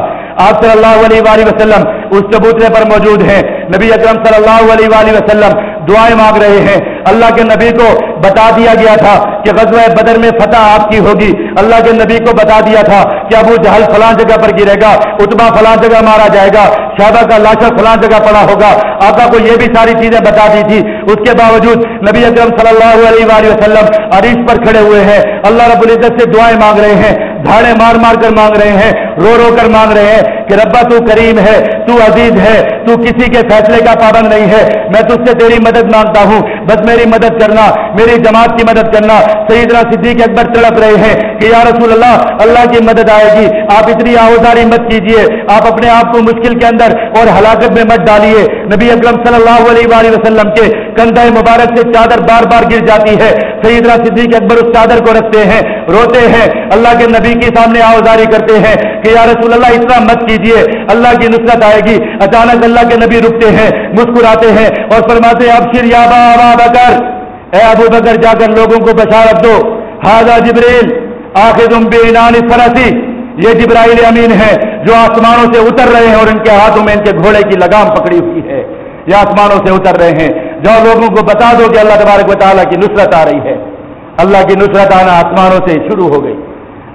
آپ صلی اللہ علیہ وسلم اس چبوترے پر موجود ہیں۔ نبی اکرم صلی اللہ علیہ وسلم دعائیں مانگ رہے ہیں۔ اللہ کے نبی کو بتا دیا گیا تھا کہ غزوہ بدر میں فتح آپ کی ہوگی۔ اللہ کے نبی کو بتا دیا تھا کہ ابو جہل فلاں جگہ پر گرے گا اتبا فلاں جگہ مارا جائے گا، شہبہ کا لاشا فلاں جگہ پڑا ہوگا۔ آقا کو یہ بھی ساری چیزیں بتا دی تھی۔ اس کے باوجود نبی اکرم صلی اللہ علیہ وآلہ وسلم عریش پر کھڑے ہوئے ہیں۔ اللہ رب العزت سے دعائیں مانگ رہے ہیں۔ دھاڑے مار مار کر مانگ رہے ہیں، رو رو کر مانگ رہے ہیں کہ ربا تو کریم ہے، تو عزیز ہے، تو کسی کے فیصلے کا پابند نہیں ہے، میں تجھ سے تیری مدد مانگتا ہوں۔ بس میری مدد کرنا، میری جماعت کی مدد کرنا۔ سیدنا صدیق اکبر تڑپ رہے ہیں کہ یا رسول اللہ اللہ کی مدد آئے گی۔ آپ اتنی آوزاری مت کیجیے آپ اپنے آپ کو مشکل کے اندر اور ہلاکت میں مت ڈالیے۔ نبی اکرم صلی اللہ علیہ وآلہ وسلم کے کندھا مبارک سے چادر بار بار گر جاتی ہے۔ سیدنا صدیق اکبر اس چادر کو رکھتے ہیں، روتے ہیں۔ اللہ کے نبی کے سامنے آوزاری کرتے ہیں کہ یا رسول اللہ، اتنا مت کیجیے اللہ کی نصرت آئے گی۔ اچانک اللہ کے نبی رکتے ہیں، مسکراتے ہیں اور فرماتے ہیں، اب شر یا بکر۔ اے ابو بکر، جا کر لوگوں کو بشارت دو۔ ہاضا جبریل آخر تم بے فرسی۔ یہ جبرائیل امین ہے جو آسمانوں سے اتر رہے ہیں اور ان کے ہاتھوں میں ان کے گھوڑے کی لگام پکڑی ہوئی ہے۔ یہ آسمانوں سے اتر رہے ہیں۔ جاؤ لوگوں کو بتا دو کہ اللہ تبارک و تعالیٰ کی نصرت آ رہی ہے۔ اللہ کی نصرت آنا آسمانوں سے شروع ہو گئی۔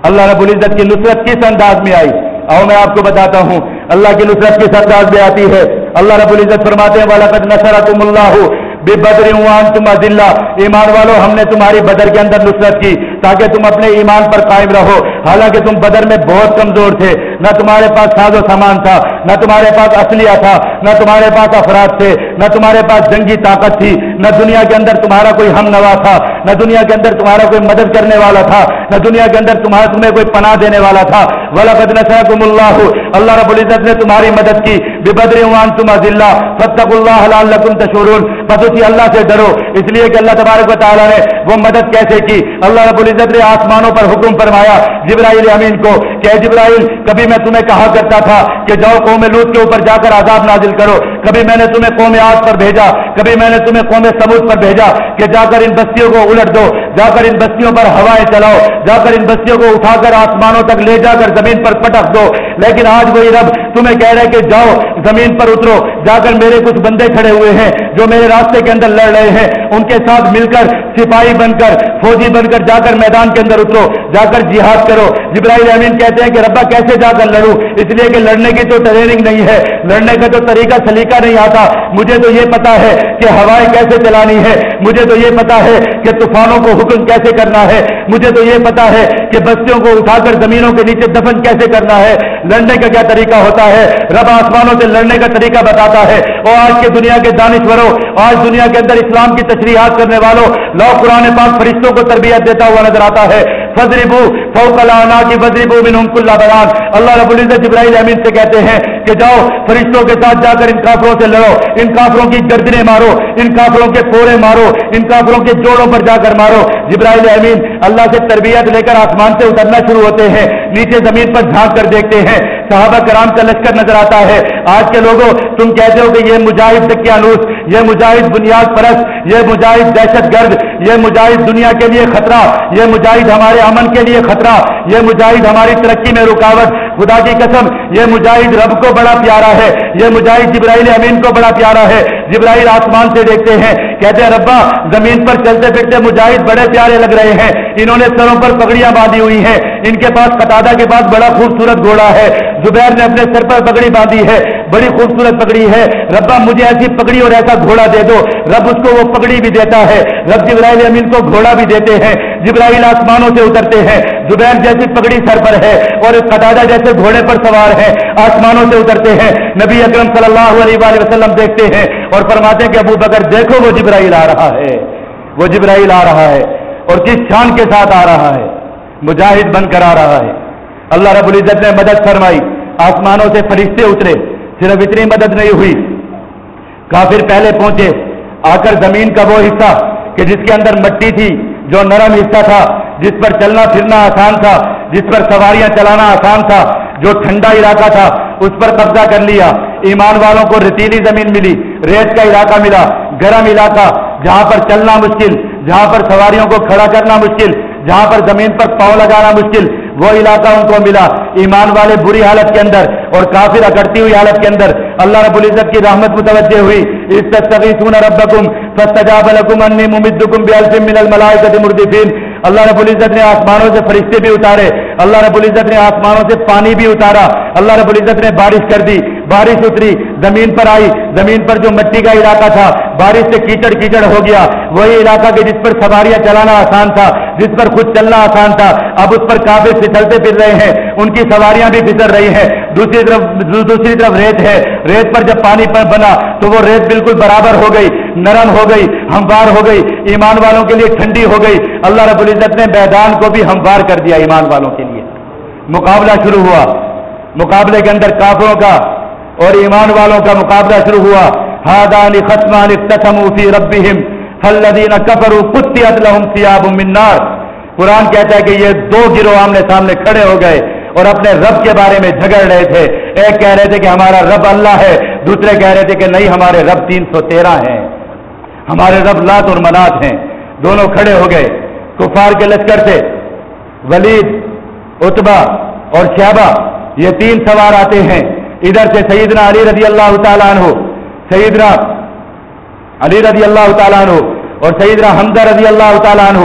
اللہ رب العزت کی نصرت کس انداز میں آئی؟ اور میں آپ کو بتاتا ہوں۔ اللہ کی نصرت کس انداز میں آتی ہے؟ اللہ رب العزت فرماتے ہیں والا نسر تم اللہ بے بدر تم عزلہ ایمان والو، ہم نے تمہاری بدر کے اندر نصرت کی تاکہ تم اپنے ایمان پر قائم رہو۔ حالانکہ تم بدر میں بہت کمزور تھے۔ نہ تمہارے پاس ساز و سامان تھا، نہ تمہارے پاس اصلیہ تھا، نہ تمہارے پاس افراد تھے، نہ تمہارے پاس جنگی طاقت تھی۔ نہ دنیا کے اندر تمہارا کوئی ہم نوا تھا، نہ دنیا کے اندر تمہارا کوئی مدد کرنے والا تھا، نہ دنیا کے اندر تمہارا تمہیں کوئی پناہ دینے والا تھا۔ ولا بدن اللہ اللہ رب العزت نے تمہاری مدد کی۔ بے بدر تم عزلہ فتق اللہ تشورون بس اسی اللہ سے ڈرو، اس لیے کہ اللہ تبارک و تعالیٰ نے وہ مدد کیسے کی؟ اللہ رب العزت نے آسمانوں پر حکم فرمایا، جبرائیل امین کو کہ جبرائیل، کبھی میں تمہیں کہا کرتا تھا کہ جاؤ قوم لوت کے اوپر جا کر عذاب نازل کرو، کبھی میں نے تمہیں قوم آج پر بھیجا، کبھی میں نے تمہیں قوم سبوت پر بھیجا کہ جا کر ان بستیوں کو الٹ دو، جا کر ان بستیوں پر ہوائیں چلاؤ، جا کر ان بستیوں کو اٹھا کر آسمانوں تک لے جا کر زمین پر پٹک دو۔ لیکن آج وہی رب تمہیں کہہ رہے کہ جاؤ زمین پر اترو۔ جا کر میرے کچھ بندے کھڑے ہوئے ہیں جو میرے راستے کے اندر لڑ رہے ہیں۔ ان کے ساتھ مل کر سپاہی بن کر، فوجی بن کر جا کر میدان کے اندر اترو۔ جا کر جہاد کرو۔ جبرائیل امین کہتے ہیں کہ ربا کیسے جا کر لڑوں؟ اس لیے کہ لڑنے کی تو ٹریننگ نہیں ہے۔ لڑنے کا تو طریقہ سلیقہ نہیں آتا۔ مجھے تو یہ پتا ہے کہ ہوائیں کیسے چلانی ہے مجھے تو یہ پتا ہے کہ طوفانوں کو حکم کیسے کرنا ہے۔ مجھے تو یہ پتا ہے کہ بستیوں کو اٹھا کر زمینوں کے نیچے دفن کیسے کرنا ہے۔ لڑنے کا کیا طریقہ ہوتا ہے؟ رب آسمانوں سے لڑنے کا طریقہ بتاتا ہے۔ اور آج کے دنیا کے دانشوروں، آج دنیا کے اندر اسلام کی تشریحات کرنے والوں لو قرآن پاک فرشتوں کو تربیت دیتا ہوا نظر آتا ہے۔ فضربو فوق الانا کی فضربو منہم کل بیان اللہ رب العزت جبرائیل امین سے کہتے ہیں کہ جاؤ، فرشتوں کے ساتھ جا کر ان کافروں سے لڑو، ان کافروں کی گردنے مارو، ان کافروں کے پورے مارو، ان کافروں کے جوڑوں پر جا کر مارو۔ جبرائیل امین اللہ سے تربیت لے کر آسمان سے اترنا شروع ہوتے ہیں، نیچے زمین پر جھانک کر دیکھتے ہیں۔ صحابہ کرام کا لشکر نظر آتا ہے۔ آج کے لوگوں، تم کہتے ہو کہ یہ مجاہد سکیانوس یہ مجاہد بنیاد پرست، یہ مجاہد دہشت گرد، یہ مجاہد دنیا کے لیے خطرہ، یہ مجاہد ہمارے امن کے لیے خطرہ یہ مجاہد ہماری ترقی میں رکاوٹ خدا کی قسم، یہ مجاہد رب کو بڑا پیارا ہے۔ یہ مجاہد جبرائیل امین کو بڑا پیارا ہے۔ جبرائیل آسمان سے دیکھتے ہیں۔ کہتے ہیں، ربا، زمین پر چلتے پھرتے مجاہد بڑے پیارے لگ رہے ہیں۔ انہوں نے سروں پر پگڑیاں باندھی ہوئی ہیں۔ ان کے پاس قطادہ کے پاس بڑا خوبصورت گھوڑا ہے۔ زبیر نے اپنے سر پر پگڑی باندھی ہے۔ بڑی خوبصورت پگڑی ہے۔ ربا، مجھے ایسی پگڑی اور ایسا گھوڑا دے دو۔ رب اس کو وہ پگڑی بھی دیتا ہے۔ رب جبرائیل امین کو گھوڑا بھی دیتے ہیں۔ جبرائیل آسمانوں سے اترتے ہیں۔ زبیر جیسی پگڑی سر پر ہے اور قطادہ جیسے گھوڑے پر سوار ہے، آسمانوں سے اترتے ہیں۔ نبی اکرم صلی اللہ علیہ وآلہ وسلم دیکھتے ہیں اور فرماتے ہیں کہ ابو بکر، دیکھو وہ جبرائیل آ رہا ہے۔ وہ جبرائیل آ رہا ہے اور کس شان کے ساتھ آ رہا ہے۔ مجاہد بن کر آ رہا ہے۔ اللہ رب العزت نے مدد فرمائی۔ آسمانوں سے فرشتے اترے۔ صرف اتنی مدد نہیں ہوئی۔ کافر پہلے پہنچے۔ آ کر زمین کا وہ حصہ کہ جس کے اندر مٹی تھی جو نرم حصہ تھا، جس پر چلنا پھرنا آسان تھا، جس پر سواریاں چلانا آسان تھا، جو ٹھنڈا علاقہ تھا، اس پر قبضہ کر لیا۔ ایمان والوں کو ریتیلی زمین ملی، ریت کا علاقہ ملا، گرم علاقہ، جہاں پر چلنا مشکل، جہاں پر سواریوں کو کھڑا کرنا مشکل جہاں پر زمین پر پاؤں لگانا مشکل، وہ علاقہ ان کو ملا۔ ایمان والے بری حالت کے اندر اور کافر اکڑتی ہوئی حالت کے اندر۔ اللہ رب العزت کی رحمت متوجہ ہوئی۔ اس تستغیثون ربکم فاستجاب لکم انی ممدکم بیالف من الملائکۃ مردفین اللہ رب العزت نے آسمانوں سے فرشتے بھی اتارے، اللہ رب العزت نے آسمانوں سے پانی بھی اتارا، اللہ رب العزت نے بارش کر دی، بارش اتری، زمین پر آئی، زمین پر جو مٹی کا علاقہ تھا، بارش سے کیچڑ کیچڑ ہو گیا، وہی علاقہ کے جس پر سواریاں چلانا آسان تھا، جس پر خود چلنا آسان تھا، اب اس پر کافی پھسلتے پھر رہے ہیں، ان کی سواریاں بھی پھسل رہی ہیں، دوسری طرف دوسری طرف ریت ہے، ریت پر جب پانی پر بنا تو وہ ریت بالکل برابر ہو گئی۔ نرم ہو گئی، ہموار ہو گئی، ایمان والوں کے لیے ٹھنڈی ہو گئی۔ اللہ رب العزت نے میدان کو بھی ہموار کر دیا ایمان والوں کے لیے۔ مقابلہ شروع ہوا۔ مقابلے کے اندر کافروں کا اور ایمان والوں کا مقابلہ شروع ہوا۔ ہادان ختمان فی ربہم۔ فالذین کفروا قطعت لهم ثياب من نار۔ قرآن کہتا ہے کہ یہ دو گروہ آمنے سامنے کھڑے ہو گئے اور اپنے رب کے بارے میں جھگڑ رہے تھے۔ ایک کہہ رہے تھے کہ ہمارا رب اللہ ہے، دوسرے کہہ رہے تھے کہ نہیں، ہمارے رب تین سو تیرہ ہیں۔ ہمارے رب لات اور منات ہیں۔ دونوں کھڑے ہو گئے۔ کفار کے لشکر سے ولید اتبا اور شہبہ یہ تین سوار آتے ہیں۔ ادھر سے سیدنا علی رضی اللہ تعالیٰ عنہ، سیدنا علی رضی اللہ تعالیٰ عنہ اور سیدنا حمزہ رضی اللہ تعالیٰ عنہ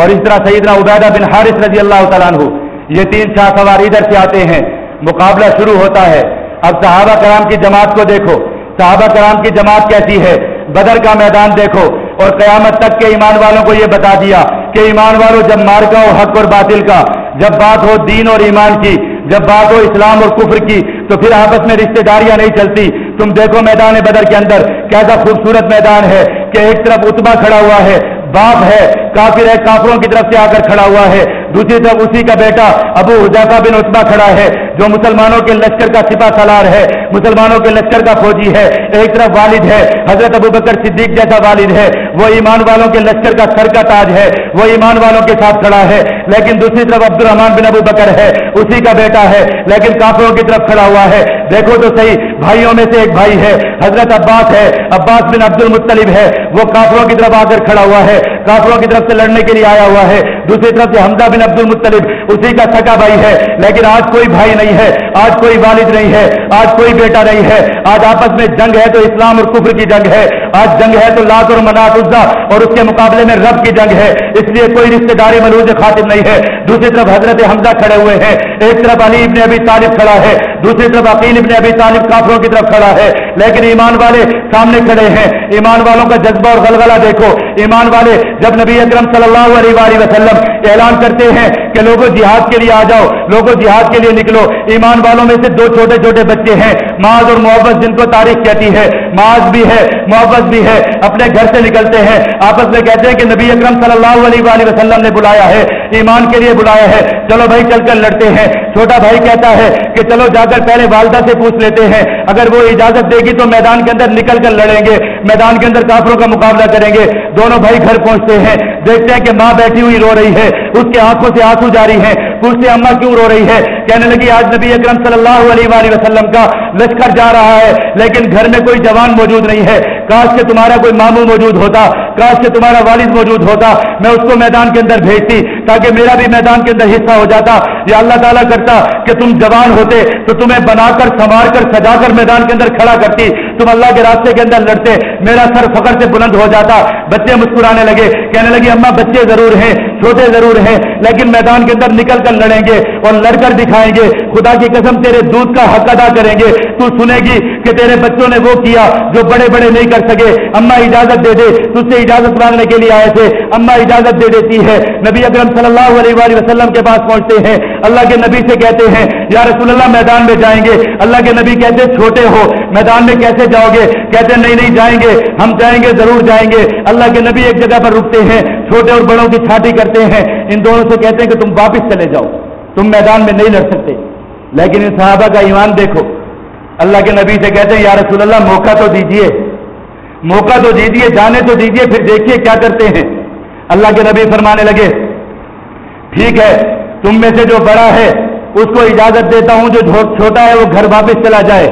اور اس طرح سیدنا عبیدہ بن حارث رضی اللہ تعالیٰ عنہ۔ یہ تین شاہ سوار ادھر سے آتے ہیں۔ مقابلہ شروع ہوتا ہے۔ اب صحابہ کرام کی جماعت کو دیکھو۔ صحابہ کرام کی جماعت کیسی ہے؟ بدر کا میدان دیکھو اور قیامت تک کے ایمان والوں کو یہ بتا دیا کہ ایمان والوں جب مارکا ہو حق اور باطل کا، جب بات ہو دین اور ایمان کی، جب بات ہو اسلام اور کفر کی، تو پھر آپس میں رشتے داریاں نہیں چلتی۔ تم دیکھو میدان بدر کے اندر کیسا خوبصورت میدان ہے کہ ایک طرف اتبا کھڑا ہوا ہے، باپ ہے، کافر ہے، کافروں کی طرف سے آ کر کھڑا ہوا ہے۔ دوسری طرف اسی کا بیٹا ابو حجافہ بن عثما کھڑا ہے، جو مسلمانوں کے لشکر کا سپا سالار ہے، مسلمانوں کے لشکر کا فوجی ہے، ایک طرف والد ہے، حضرت ابو بکر صدیق جیسا والد ہے، وہ ایمان والوں کے لشکر کا سر کا تاج ہے، وہ ایمان والوں کے ساتھ کھڑا ہے، لیکن دوسری طرف عبد الرحمان بن ابو بکر ہے، اسی کا بیٹا ہے، لیکن کافروں کی طرف کھڑا ہوا ہے۔ دیکھو تو صحیح، بھائیوں میں سے ایک بھائی ہے، حضرت عباس ہے، عباس بن عبد المطلب ہے، وہ کافروں کی طرف آ کر کھڑا ہوا ہے، کافروں کی طرف سے لڑنے کے لیے آیا ہوا ہے۔ دوسری طرف سے حمزہ بن عبد المطلب اسی کا سکا بھائی ہے۔ لیکن آج کوئی بھائی نہیں ہے، آج کوئی والد نہیں ہے، آج کوئی بیٹا نہیں ہے۔ آج آپس میں جنگ ہے تو اسلام اور کفر کی جنگ ہے۔ آج جنگ ہے تو لات اور مناط عزا اور اس کے مقابلے میں رب کی جنگ ہے، اس لیے کوئی رشتے داری ملوز خاطر نہیں ہے۔ دوسری طرف حضرت حمزہ کھڑے ہوئے ہیں، ایک طرف علی ابن ابھی طالب کھڑا ہے، دوسری طرف عقیل ابن ابھی طالب کافروں کی طرف کھڑا ہے۔ لیکن ایمان والے سامنے کھڑے ہیں، ایمان والوں کا جذبہ اور غلغلہ دیکھو۔ ایمان والے جب نبی اکرم صلی اللہ علیہ وسلم اعلان کرتے ہیں کہ لوگوں جہاد کے لیے آ جاؤ، لوگوں جہاد کے لیے نکلو۔ ایمان والوں میں سے دو چھوٹے چھوٹے بچے ہیں، معاذ اور محبت جن کو تاریخ کہتی ہے۔ معاذ بھی ہے محبت بھی ہے، اپنے گھر سے نکلتے ہیں، آپس میں کہتے ہیں کہ نبی اکرم صلی اللہ علیہ وسلم نے بلایا ہے، ایمان کے لیے بلایا ہے، چلو بھائی چل کر لڑتے ہیں۔ چھوٹا بھائی کہتا ہے کہ چلو جا کر پہلے والدہ سے پوچھ لیتے ہیں، اگر وہ اجازت دے گی تو میدان کے اندر نکل کر لڑیں گے، میدان کے اندر کافروں کا مقابلہ کریں گے۔ دونوں بھائی گھر پہنچتے ہیں، دیکھتے ہیں کہ ماں بیٹھی ہوئی رو رہی ہے، اس کے آنکھوں سے آنسو جاری ہے پوچھتے اما کیوں رو رہی ہے؟ کہنے لگی، آج نبی اکرم صلی اللہ علیہ وآلہ وسلم کا لشکر جا رہا ہے، لیکن گھر میں کوئی جوان موجود نہیں ہے۔ کاش کے تمہارا کوئی ماموں موجود ہوتا، کاش کے تمہارا والد موجود ہوتا، میں اس کو میدان کے اندر بھیجتی تاکہ میرا بھی میدان کے اندر حصہ ہو جاتا۔ یا اللہ تعالیٰ کرتا کہ تم جوان ہوتے تو تمہیں بنا کر، سنوار کر، سجا کر میدان کے اندر کھڑا کرتی۔ تم اللہ کے راستے کے اندر لڑتے، میرا سر فخر سے بلند ہو جاتا۔ بچے مسکرانے لگے، کہنے لگی اما بچے ضرور ہیں، چھوٹے ضرور ہیں، لیکن میدان کے اندر نکل کر لڑیں گے اور لڑ کر دکھائیں گے۔ خدا کی قسم تیرے دودھ کا حق ادا کریں گے۔ تو سنے گی کہ تیرے بچوں نے وہ کیا جو بڑے بڑے نہیں کر سکے۔ اما اجازت دے دے، تجھ سے اجازت مانگنے کے لیے آئے تھے۔ اما اجازت دے دیتی ہے۔ نبی اکرم صلی اللہ علیہ وسلم کے پاس پہنچتے ہیں۔ اللہ کے نبی سے کہتے ہیں، یا رسول اللہ، میدان میں جائیں گے۔ اللہ کے نبی کہتے چھوٹے ہو، میدان میں کیسے جاؤ گے؟ کہتے نہیں نہیں، جائیں گے۔ ہم جائیں گے، ضرور جائیں گے۔ اللہ کے نبی ایک جگہ پر رکتے ہیں۔ چھوٹے اور بڑوں کی چھاٹی کرتے ہیں۔ ان دونوں سے کہتے ہیں کہ تم واپس چلے جاؤ۔ تم میدان میں نہیں لڑ سکتے۔ لیکن ان صحابہ کا ایمان دیکھو۔ اللہ کے نبی سے کہتے ہیں، یا رسول اللہ، موقع تو دیجیے۔ موقع تو دیجیے جانے تو دیجیے پھر دیکھیے کیا کرتے ہیں۔ اللہ کے نبی فرمانے لگے، ٹھیک ہے، تم میں سے جو بڑا ہے، اس کو اجازت دیتا ہوں، جو چھوٹا ہے، وہ گھر واپس چلا جائے۔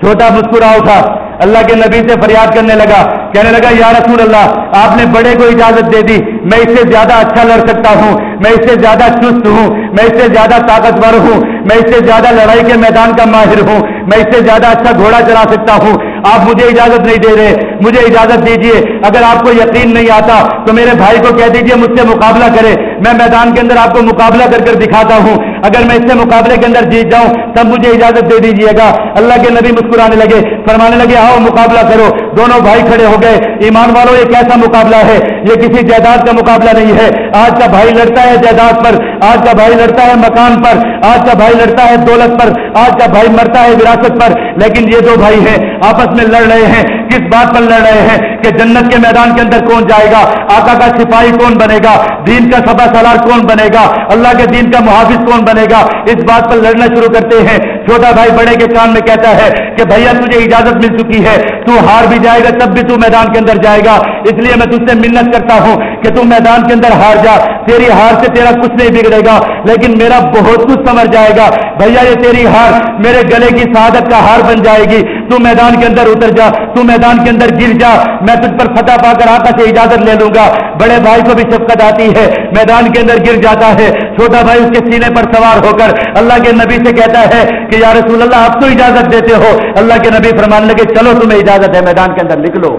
چھوٹا مسکرا اٹھا، اللہ کے نبی سے فریاد کرنے لگا، کہنے لگا، یا رسول اللہ، آپ نے بڑے کو اجازت دے دی، میں اس سے زیادہ اچھا لڑ سکتا ہوں، میں اس سے زیادہ چست ہوں، میں اس سے زیادہ طاقتور ہوں، میں اس سے زیادہ لڑائی کے میدان کا ماہر ہوں، میں اس سے زیادہ اچھا گھوڑا چلا سکتا ہوں۔ آپ مجھے اجازت نہیں دے رہے، مجھے اجازت دیجیے اگر آپ کو یقین نہیں آتا تو میرے بھائی کو کہہ دیجیے مجھ سے مقابلہ کرے۔ میں میدان کے اندر آپ کو مقابلہ کر کر دکھاتا ہوں۔ اگر میں اس سے مقابلے کے اندر جیت جاؤں، تب مجھے اجازت دے دیجیے گا۔ اللہ کے نبی مسکرانے لگے، فرمانے لگے، آؤ مقابلہ کرو۔ دونوں بھائی کھڑے ہو گئے۔ ایمان والوں، یہ کیسا مقابلہ ہے؟ یہ کسی جائیداد کا مقابلہ نہیں ہے۔ آج کا بھائی لڑتا ہے جائیداد پر، آج کا بھائی لڑتا ہے مکان پر، آج کا بھائی لڑتا ہے دولت پر، آج کا بھائی مرتا ہے وراثت پر۔ لیکن یہ دو بھائی ہیں، آپس میں لڑ رہے ہیں۔ کس بات پر لڑ رہے ہیں؟ کہ جنت کے میدان کے اندر کون جائے گا؟ آقا کا سپاہی کون بنے گا؟ دین کا سبا سالار کون بنے گا؟ اللہ کے دین کا محافظ کون بنے گا؟ اس بات پر لڑنا شروع کرتے ہیں۔ چھوٹا بھائی بڑے کے کان میں کہتا ہے کہ بھیا تجھے اجازت مل چکی ہے۔ تو ہار بھی جائے گا، تب بھی تو میدان کے اندر جائے گا۔ اس لیے میں تجھ سے منت کرتا ہوں کہ تم میدان کے اندر ہار جا۔ تیری ہار سے تیرا کچھ نہیں بگڑے گا، لیکن میرا بہت کچھ سمجھ جائے گا۔ بھیا یہ تیری ہار میرے گلے کی سعادت کا ہار بن جائے گی۔ تو میدان کے اندر اتر جا، تو میدان کے اندر گر جا، میں تجھ پر فتح پا کر آقا سے اجازت لے لوں گا۔ بڑے بھائی کو بھی شفقت آتی ہے۔ میدان کے اندر گر جاتا ہے۔ چھوٹا بھائی اس کے سینے پر سوار ہو کر اللہ کے نبی سے کہتا ہے کہ یا رسول اللہ، آپ تو اجازت دیتے ہو۔ اللہ کے نبی فرمان لگے، چلو تمہیں اجازت ہے، میدان کے اندر نکلو۔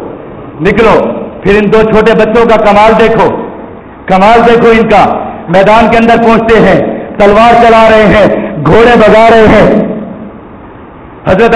نکلو۔ پھر ان دو چھوٹے بچوں کا کمال دیکھو۔ کمال دیکھو ان کا۔ میدان کے اندر پہنچتے ہیں، تلوار چلا رہے ہیں، گھوڑے بگا رہے ہیں۔ حضرت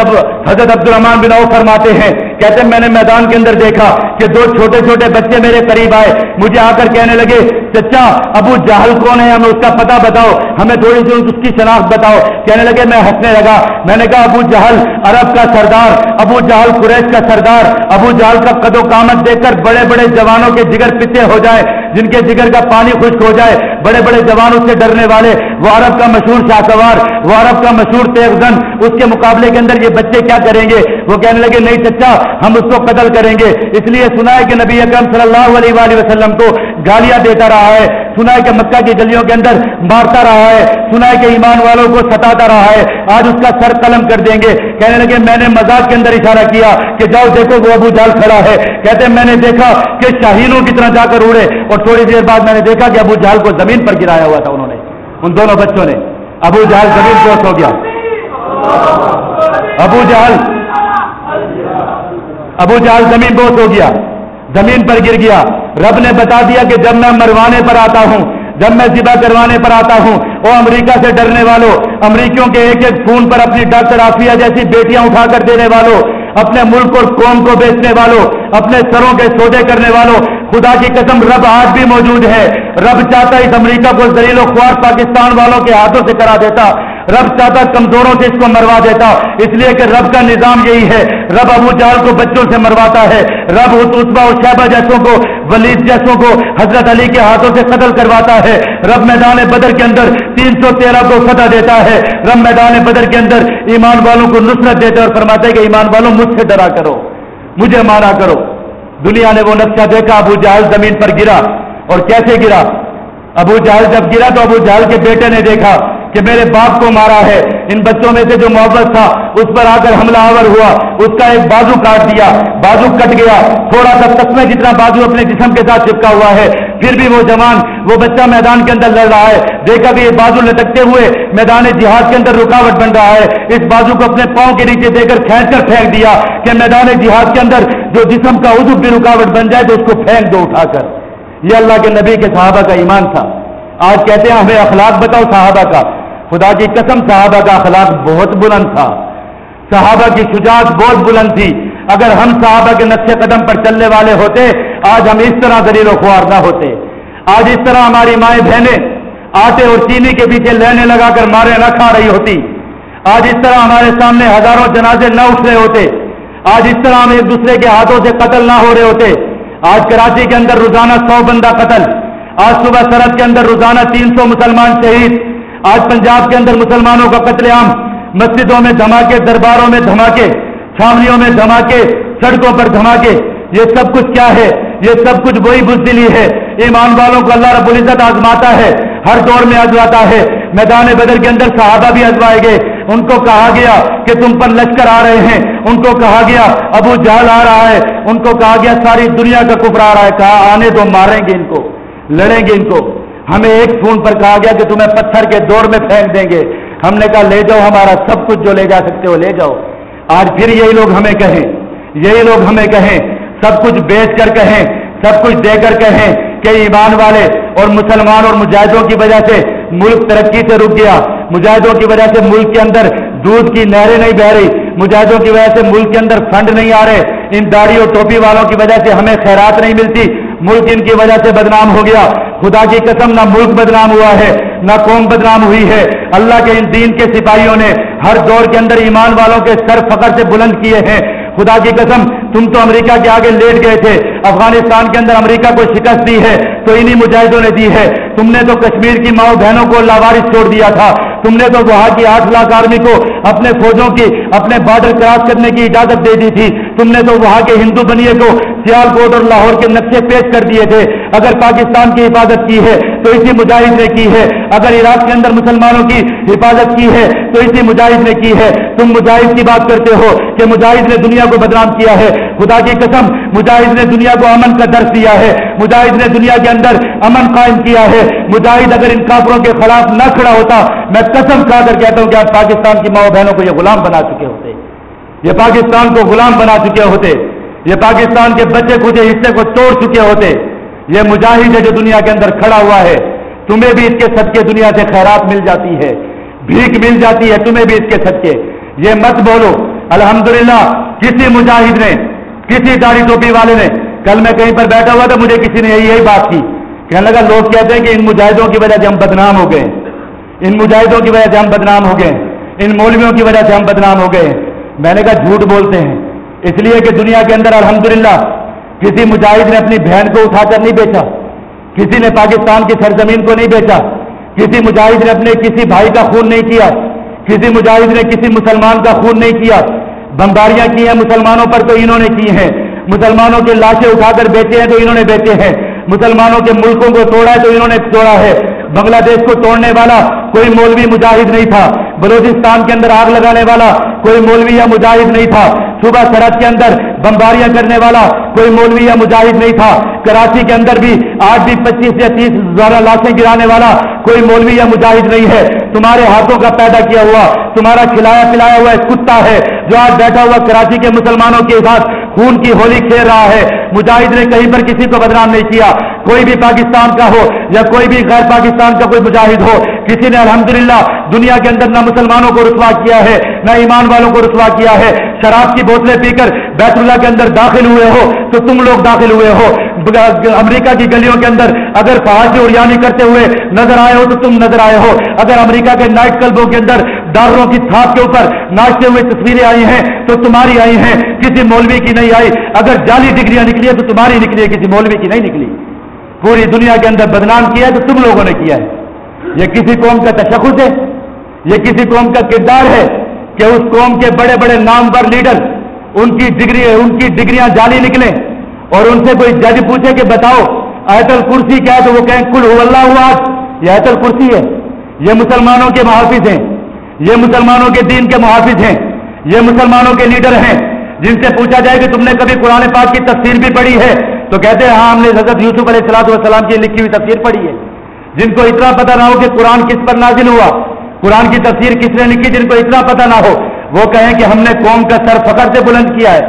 حضرت عبد الرحمان بن عوف فرماتے ہیں، کہتے ہیں، میں نے میدان کے اندر دیکھا کہ دو چھوٹے چھوٹے بچے میرے قریب آئے۔ مجھے آ کر کہنے لگے، چچا، ابو جہل کون ہے؟ ہمیں اس کا پتہ بتاؤ، ہمیں تھوڑی سی اس کی شناخت بتاؤ۔ کہنے لگے، میں ہنسنے لگا۔ میں نے کہا، ابو جہل عرب کا سردار، ابو جہل قریش کا سردار۔ ابو جہل کا قد و کامت دیکھ کر بڑے بڑے جوانوں کے جگر پتے ہو جائے، جن کے جگر کا پانی خشک ہو جائے۔ بڑے بڑے جوانوں سے ڈرنے والے، وہ عرب کا مشہور شاہ سوار وہ عرب کا مشہور تیغ گن اس کے مقابلے کے اندر یہ بچے کیا کریں گے؟ وہ کہنے لگے، نہیں چچا، ہم اس کو قتل کریں گے۔ اس لیے سنا ہے کہ نبی اکرم صلی اللہ علیہ وآلہ وسلم کو گالیاں دیتا رہا ہے سنا ہے کہ مکہ کی گلیوں کے اندر مارتا رہا ہے سنا ہے کہ ایمان والوں کو ستاتا رہا ہے۔ آج اس کا سر قلم کر دیں گے۔ کہنے لگے، میں نے مزاق کے اندر اشارہ کیا کہ جاؤ دیکھو، وہ ابو جال کھڑا ہے۔ کہتے ہیں، میں نے دیکھا کہ شاہینوں کی طرح جا کر اڑے۔ اور تھوڑی دیر بعد میں نے دیکھا کہ ابو جال کو زمین پر گرایا ہوا تھا انہوں نے، ان دونوں بچوں نے۔ ابو جہل زمین دوست ہو گیا۔ ابو جہل ابو جہل زمین بوس ہو گیا، زمین پر گر گیا۔ رب نے بتا دیا کہ جب میں مروانے پر آتا ہوں، جب میں ذبح کروانے پر آتا ہوں وہ امریکہ سے ڈرنے والوں امریکیوں کے ایک ایک فون پر اپنی ڈاکٹر آفیہ جیسی بیٹیاں اٹھا کر دینے والوں اپنے ملک اور قوم کو بیچنے والوں اپنے سروں کے سودے کرنے والوں خدا کی قسم رب آج بھی موجود ہے۔ رب چاہتا اس امریکہ کو زلیل و خوار پاکستان والوں کے ہاتھوں سے کرا دیتا۔ رب چاہتا کمزوروں سے اس کو مروا دیتا۔ اس لیے کہ رب کا نظام یہی ہے۔ رب ابو جال کو بچوں سے مرواتا ہے۔ رب اتبا اور شہبہ جیسوں کو، ولید جیسوں کو حضرت علی کے ہاتھوں سے قتل کرواتا ہے۔ رب میدان بدر کے اندر تین سو تیرہ کو فتح دیتا ہے۔ رب میدان بدر کے اندر ایمان والوں کو نصرت دیتا ہے اور فرماتا ہے کہ ایمان والوں مجھ سے ڈرا کرو۔ مجھے مانا کرو۔ دنیا نے وہ نقشہ دیکھا، ابو جہل زمین پر گرا اور کیسے گرا؟ ابو جہل جب گرا تو ابو جہل کے بیٹے نے دیکھا کہ میرے باپ کو مارا ہے۔ ان بچوں میں سے جو محبت تھا، اس پر آ کر حملہ آور ہوا۔ اس کا ایک بازو کاٹ دیا۔ بازو کٹ گیا۔ تھوڑا سا تسمے جتنا بازو اپنے جسم کے ساتھ چپکا ہوا ہے، پھر بھی وہ جوان، وہ بچہ میدان کے اندر لڑ رہا ہے۔ دیکھا کہ یہ بازو لٹکتے ہوئے میدان جہاد کے اندر رکاوٹ بن رہا ہے۔ اس بازو کو اپنے پاؤں کے نیچے دے کر کھینچ کر پھینک دیا کہ میدان جہاد کے اندر جو جسم کا عزو بھی رکاوٹ بن جائے تو اس کو پھینک دو اٹھا کر۔ یہ اللہ کے نبی کے صحابہ کا ایمان تھا۔ آج کہتے ہیں، ہمیں اخلاق بتاؤ صحابہ کا۔ خدا کی قسم صحابہ کا اخلاق بہت بلند تھا۔ صحابہ کی شجاعت بہت بلند تھی۔ اگر ہم صحابہ کے نقشے قدم پر چلنے والے ہوتے، آج ہم اس طرح دلیل و خوار نہ ہوتے۔ آج اس طرح ہماری مائیں بہنیں آٹے اور چینی کے پیچھے لینے لگا کر مارے نہ کھا رہی ہوتی۔ آج اس طرح ہمارے سامنے ہزاروں جنازے نہ اٹھ رہے ہوتے۔ آج اس طرح ہم ایک دوسرے کے ہاتھوں سے قتل نہ ہو رہے ہوتے۔ آج کراچی کے اندر روزانہ سو بندہ قتل۔ آج صبح سرحد کے اندر روزانہ تین سو مسلمان شہید۔ آج پنجاب کے اندر مسلمانوں کا قتل عام، مسجدوں میں دھماکے، درباروں میں دھماکے چھاونیوں میں دھماکے، سڑکوں پر دھماکے، یہ سب کچھ کیا ہے؟ یہ سب کچھ وہی بزدلی ہے۔ ایمان والوں کو اللہ رب العزت آزماتا ہے، ہر دور میں آزماتا ہے۔ میدان بدر کے اندر صحابہ بھی آزمائے گئے۔ ان کو کہا گیا کہ تم پر لشکر آ رہے ہیں۔ ان کو کہا گیا، ابو جہل آ رہا ہے۔ ان کو کہا گیا، ساری دنیا کا کفر آ رہا ہے۔ کہا، آنے تو ماریں گے ان کو، لڑیں گے ان کو۔ ہمیں ایک فون پر کہا گیا کہ تمہیں پتھر کے دور میں پھینک دیں گے۔ ہم نے کہا، لے جاؤ ہمارا سب کچھ جو لے جا سکتے ہو، لے جاؤ۔ آج پھر یہی لوگ ہمیں کہیں، یہی لوگ ہمیں کہیں، سب کچھ بیچ کر کہیں، سب کچھ دے کر کہیں کہ ایمان والے اور مسلمان اور مجاہدوں کی وجہ سے ملک ترقی سے رک گیا۔ مجاہدوں کی وجہ سے ملک کے اندر دودھ کی نہریں نہیں بہ رہی۔ مجاہدوں کی وجہ سے ملک کے اندر فنڈ نہیں آ رہے۔ ان داڑھی اور ٹوپی والوں کی وجہ سے ہمیں خیرات نہیں ملتی۔ ملک ان کی وجہ سے بدنام ہو گیا۔ خدا کی قسم، نہ ملک بدنام ہوا ہے، نہ قوم بدنام ہوئی ہے۔ اللہ کے ان دین کے سپاہیوں نے ہر دور کے اندر ایمان والوں کے سر فخر سے بلند کیے ہیں۔ خدا کی قسم تم تو امریکہ کے آگے لیٹ گئے تھے، افغانستان کے اندر امریکہ کو شکست دی ہے، تو انہی مجاہدوں نے دی ہے۔ تم نے تو کشمیر کی ماؤں بہنوں کو لاوارث چھوڑ دیا تھا۔ تم نے تو وہاں کی آٹھ لاکھ آرمی کو اپنے فوجوں کی، اپنے بارڈر کراس کرنے کی اجازت دے دی تھی۔ تم نے تو وہاں کے ہندو بنیے کو سیال کوٹ اور لاہور کے نقشے پیش کر دیے تھے۔ اگر پاکستان کی حفاظت کی ہے، تو اسی مجاہد نے کی ہے۔ اگر عراق کے اندر مسلمانوں کی حفاظت کی ہے، تو اسی مجاہد نے کی ہے۔ تم مجاہد کی بات کرتے ہو کہ مجاہد نے دنیا کو بدنام کیا ہے۔ خدا کی قسم، مجاہد نے دنیا کو امن کا درس دیا ہے۔ مجاہد نے دنیا کے اندر امن قائم کیا ہے۔ مجاہد اگر ان کافروں کے خلاف نہ کھڑا ہوتا، میں قسم کھا کر کہتا ہوں کہ آپ پاکستان کی ماؤں بہنوں کو یہ غلام بنا چکے ہوتے۔ یہ پاکستان کو غلام بنا چکے ہوتے۔ یہ پاکستان کے بچے کچھ حصے کو توڑ چکے ہوتے۔ یہ مجاہد ہے جو دنیا کے اندر کھڑا ہوا ہے۔ تمہیں بھی اس کے صدقے دنیا سے خیرات مل جاتی ہے۔ بھیک مل جاتی ہے، تمہیں بھی اس کے صدقے۔ یہ مت بولو۔ الحمدللہ، کسی مجاہد نے کسی داڑھی ٹوپی والے نے کل میں کہیں پر بیٹھا ہوا تھا، مجھے کسی نے یہی بات کی۔ کہنے لگا، لوگ کہتے ہیں کہ ان مجاہدوں کی وجہ سے ہم بدنام ہو گئے۔ ان مجاہدوں کی وجہ سے ہم بدنام ہو گئے۔ ان مولویوں کی وجہ سے ہم بدنام ہو گئے۔ میں نے کہا، جھوٹ بولتے ہیں۔ اس لیے کہ دنیا کے اندر الحمدللہ کسی مجاہد نے اپنی بہن کو اٹھا کر نہیں بیچا، کسی نے پاکستان کی سرزمین کو نہیں بیچا، کسی مجاہد نے اپنے کسی بھائی کا خون نہیں کیا، کسی مجاہد نے کسی مسلمان کا خون نہیں کیا۔ بمباریاں کی ہیں، مسلمانوں پر تو انہوں نے کی ہیں۔ مسلمانوں کے لاشیں اٹھا کر بیچے ہیں تو انہوں نے بیچے ہیں۔ مسلمانوں کے ملکوں کو توڑا ہے تو انہوں نے توڑا ہے۔ بنگلہ دیش کو توڑنے والا کوئی مولوی مجاہد نہیں تھا۔ بلوچستان کے اندر آگ لگانے والا کوئی مولوی یا مجاہد نہیں تھا۔ صبح سڑک کے اندر بمباریاں کرنے والا کوئی مولوی یا مجاہد نہیں تھا۔ کراچی کے اندر بھی آج بھی پچیس یا تیس زیادہ لاشیں گرانے والا کوئی مولوی یا مجاہد نہیں ہے۔ تمہارے ہاتھوں کا پیدا کیا ہوا، تمہارا کھلایا پلایا ہوا ایک کتا ہے جو آج بیٹھا ہوا کراچی کے مسلمانوں کے ساتھ خون کی ہولی کھیل رہا ہے۔ مجاہد نے کہیں پر کسی کو بدنام نہیں کیا۔ کوئی بھی پاکستان کا ہو یا کوئی بھی غیر پاکستان کا کوئی مجاہد ہو، کسی نے الحمدللہ دنیا کے اندر نہ مسلمانوں کو رسوا کیا ہے، نہ ایمان والوں کو رسوا کیا ہے۔ شراب کی بوتلیں پی کر بیت اللہ کے اندر داخل ہوئے ہو تو تم لوگ داخل ہوئے ہو۔ امریکہ کی گلیوں کے اندر اگر فہاشی اڑیانی کرتے ہوئے نظر آئے ہو تو تم نظر آئے ہو۔ اگر امریکہ کے نائٹ کلبوں کے اندر ڈالروں کی تھاپ کے اوپر ناچتے ہوئے تصویریں آئی ہیں تو تمہاری آئی ہیں، کسی مولوی کی نہیں آئی۔ اگر جعلی ڈگریاں نکلی ہے تو تمہاری نکلی ہے، کسی مولوی کی نہیں نکلی۔ پوری دنیا کے اندر بدنام کیا ہے تو تم لوگوں نے کیا ہے۔ یہ کسی قوم کا تشخص ہے، یہ کسی قوم کا کردار ہے کہ اس قوم کے بڑے بڑے نامور لیڈر، ان کی ڈگری، ان کی ڈگریاں جعلی نکلیں۔ اور ان سے کوئی جج پوچھے کہ بتاؤ ایت الکرسی کیا ہے؟ تو وہ کہیں کل اللہ ہوا یہ ایت الکرسی ہے۔ یہ مسلمانوں کے محافظ ہیں۔ یہ مسلمانوں کے دین کے محافظ ہیں۔ یہ مسلمانوں کے لیڈر ہیں۔ جن سے پوچھا جائے کہ تم نے کبھی قرآن پاک کی تفسیر بھی پڑھی ہے؟ تو کہتے ہیں ہاں ہم نے حضرت یوسف علیہ السلاط والسلام کی لکھی ہوئی تفسیر پڑھی ہے۔ جن کو اتنا پتہ نہ ہو کہ قرآن کس پر نازل ہوا، قرآن کی تفسیر کس نے لکھی، جن کو اتنا پتہ نہ ہو، وہ کہیں کہ ہم نے قوم کا سر فخر سے بلند کیا ہے۔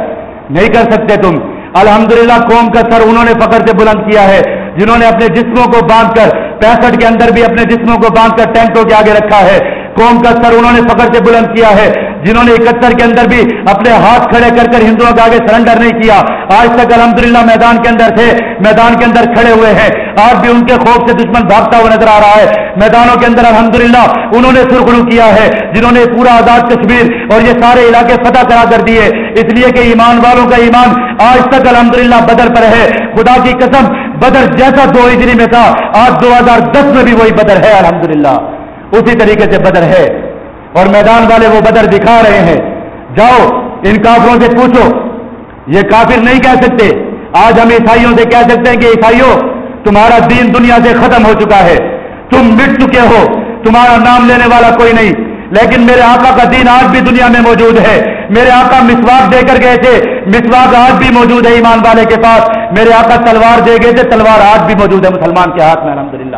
نہیں کر سکتے تم۔ الحمدللہ قوم کا سر انہوں نے فخر سے بلند کیا ہے، جنہوں نے اپنے جسموں کو باندھ کر، پینسٹھ کے اندر بھی اپنے جسموں کو باندھ کر ٹینٹوں کے آگے رکھا ہے۔ قوم کا سر انہوں نے فخر سے بلند کیا ہے۔ جنہوں نے اکہتر کے اندر بھی اپنے ہاتھ کھڑے کر کر ہندوؤں کے آگے سرنڈر نہیں کیا۔ آج تک الحمدللہ میدان کے اندر تھے، میدان کے اندر کھڑے ہوئے ہیں۔ آج بھی ان کے خوف سے دشمن بھاگتا ہوا نظر آ رہا ہے۔ میدانوں کے اندر الحمدللہ انہوں نے سرخرو کیا ہے، جنہوں نے پورا آزاد کشمیر اور یہ سارے علاقے فتح کرا کر دیے۔ اس لیے کہ ایمان والوں کا ایمان آج تک الحمدللہ بدر پر ہے۔ خدا کی قسم، بدر جیسا دو ہجری میں تھا، آج دو ہزار دس میں بھی وہی بدر ہے الحمدللہ۔ اسی طریقے سے بدر ہے۔ اور میدان والے وہ بدر دکھا رہے ہیں۔ جاؤ، ان کافروں سے پوچھو۔ یہ کافر نہیں کہہ سکتے۔ آج ہم عیسائیوں سے کہہ سکتے ہیں کہ عیسائیوں تمہارا دین دنیا سے ختم ہو چکا ہے۔ تم مٹ چکے ہو۔ تمہارا نام لینے والا کوئی نہیں۔ لیکن میرے آقا کا دین آج بھی دنیا میں موجود ہے۔ میرے آقا مسواک دے کر گئے تھے۔ مسواک آج بھی موجود ہے ایمان والے کے پاس۔ میرے آقا تلوار دے گئے تھے۔ تلوار آج بھی موجود ہے مسلمان کے ہاتھ میں، الحمدللہ۔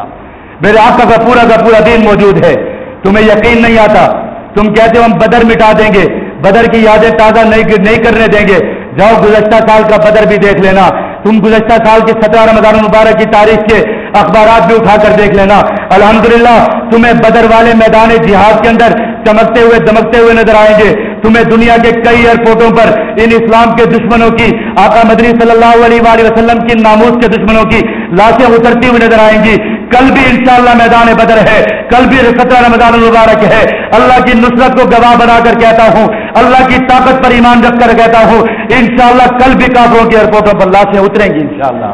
میرے آقا کا پورا کا پورا دین موجود ہے۔ تمہیں یقین نہیں آتا۔ تم کہتے ہو ہم بدر مٹا دیں گے، بدر کی یادیں تازہ نہیں کرنے دیں گے۔ جاؤ گزشتہ سال کا بدر بھی دیکھ لینا۔ تم گزشتہ سال کے سترہ رمضان مبارک کی تاریخ کے اخبارات بھی اٹھا کر دیکھ لینا۔ الحمدللہ، تمہیں بدر والے میدان جہاد کے اندر چمکتے ہوئے دمکتے ہوئے نظر آئیں گے۔ تمہیں دنیا کے کئی ایئرپورٹوں پر، ان اسلام کے دشمنوں کی، آقا مدنی صلی اللہ علیہ وآلہ وسلم کی ناموس کے دشمنوں کی لاشیں اترتی ہوئی نظر آئیں گی۔ کل بھی انشاءاللہ میدان بدر ہے، کل بھی سترہ رمضان المبارک ہے۔ اللہ کی نصرت کو گواہ بنا کر کہتا ہوں، اللہ کی طاقت پر ایمان رکھ کر کہتا ہوں، انشاءاللہ کل بھی کافروں کے ایئرپورٹوں پر لاشیں اتریں گی انشاءاللہ۔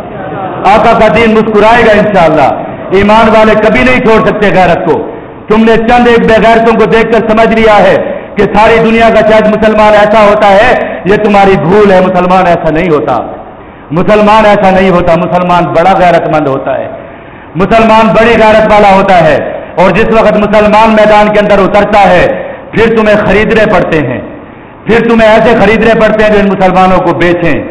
آقا کا دین مسکرائے گا انشاءاللہ۔ ایمان والے کبھی نہیں چھوڑ سکتے غیرت کو۔ تم نے چند ایک بغیرتوں کو دیکھ کر سمجھ لیا ہے کہ ساری دنیا کا شاید مسلمان ایسا ہوتا ہے، یہ تمہاری بھول ہے، مسلمان ایسا نہیں ہوتا۔ مسلمان ایسا نہیں ہوتا، مسلمان بڑا غیرت مند ہوتا ہے۔ مسلمان بڑی غیرت والا ہوتا ہے اور جس وقت مسلمان میدان کے اندر اترتا ہے، پھر تمہیں خریدنے پڑتے ہیں۔ پھر تمہیں ایسے خریدنے پڑتے ہیں جو ان مسلمانوں کو بیچیں۔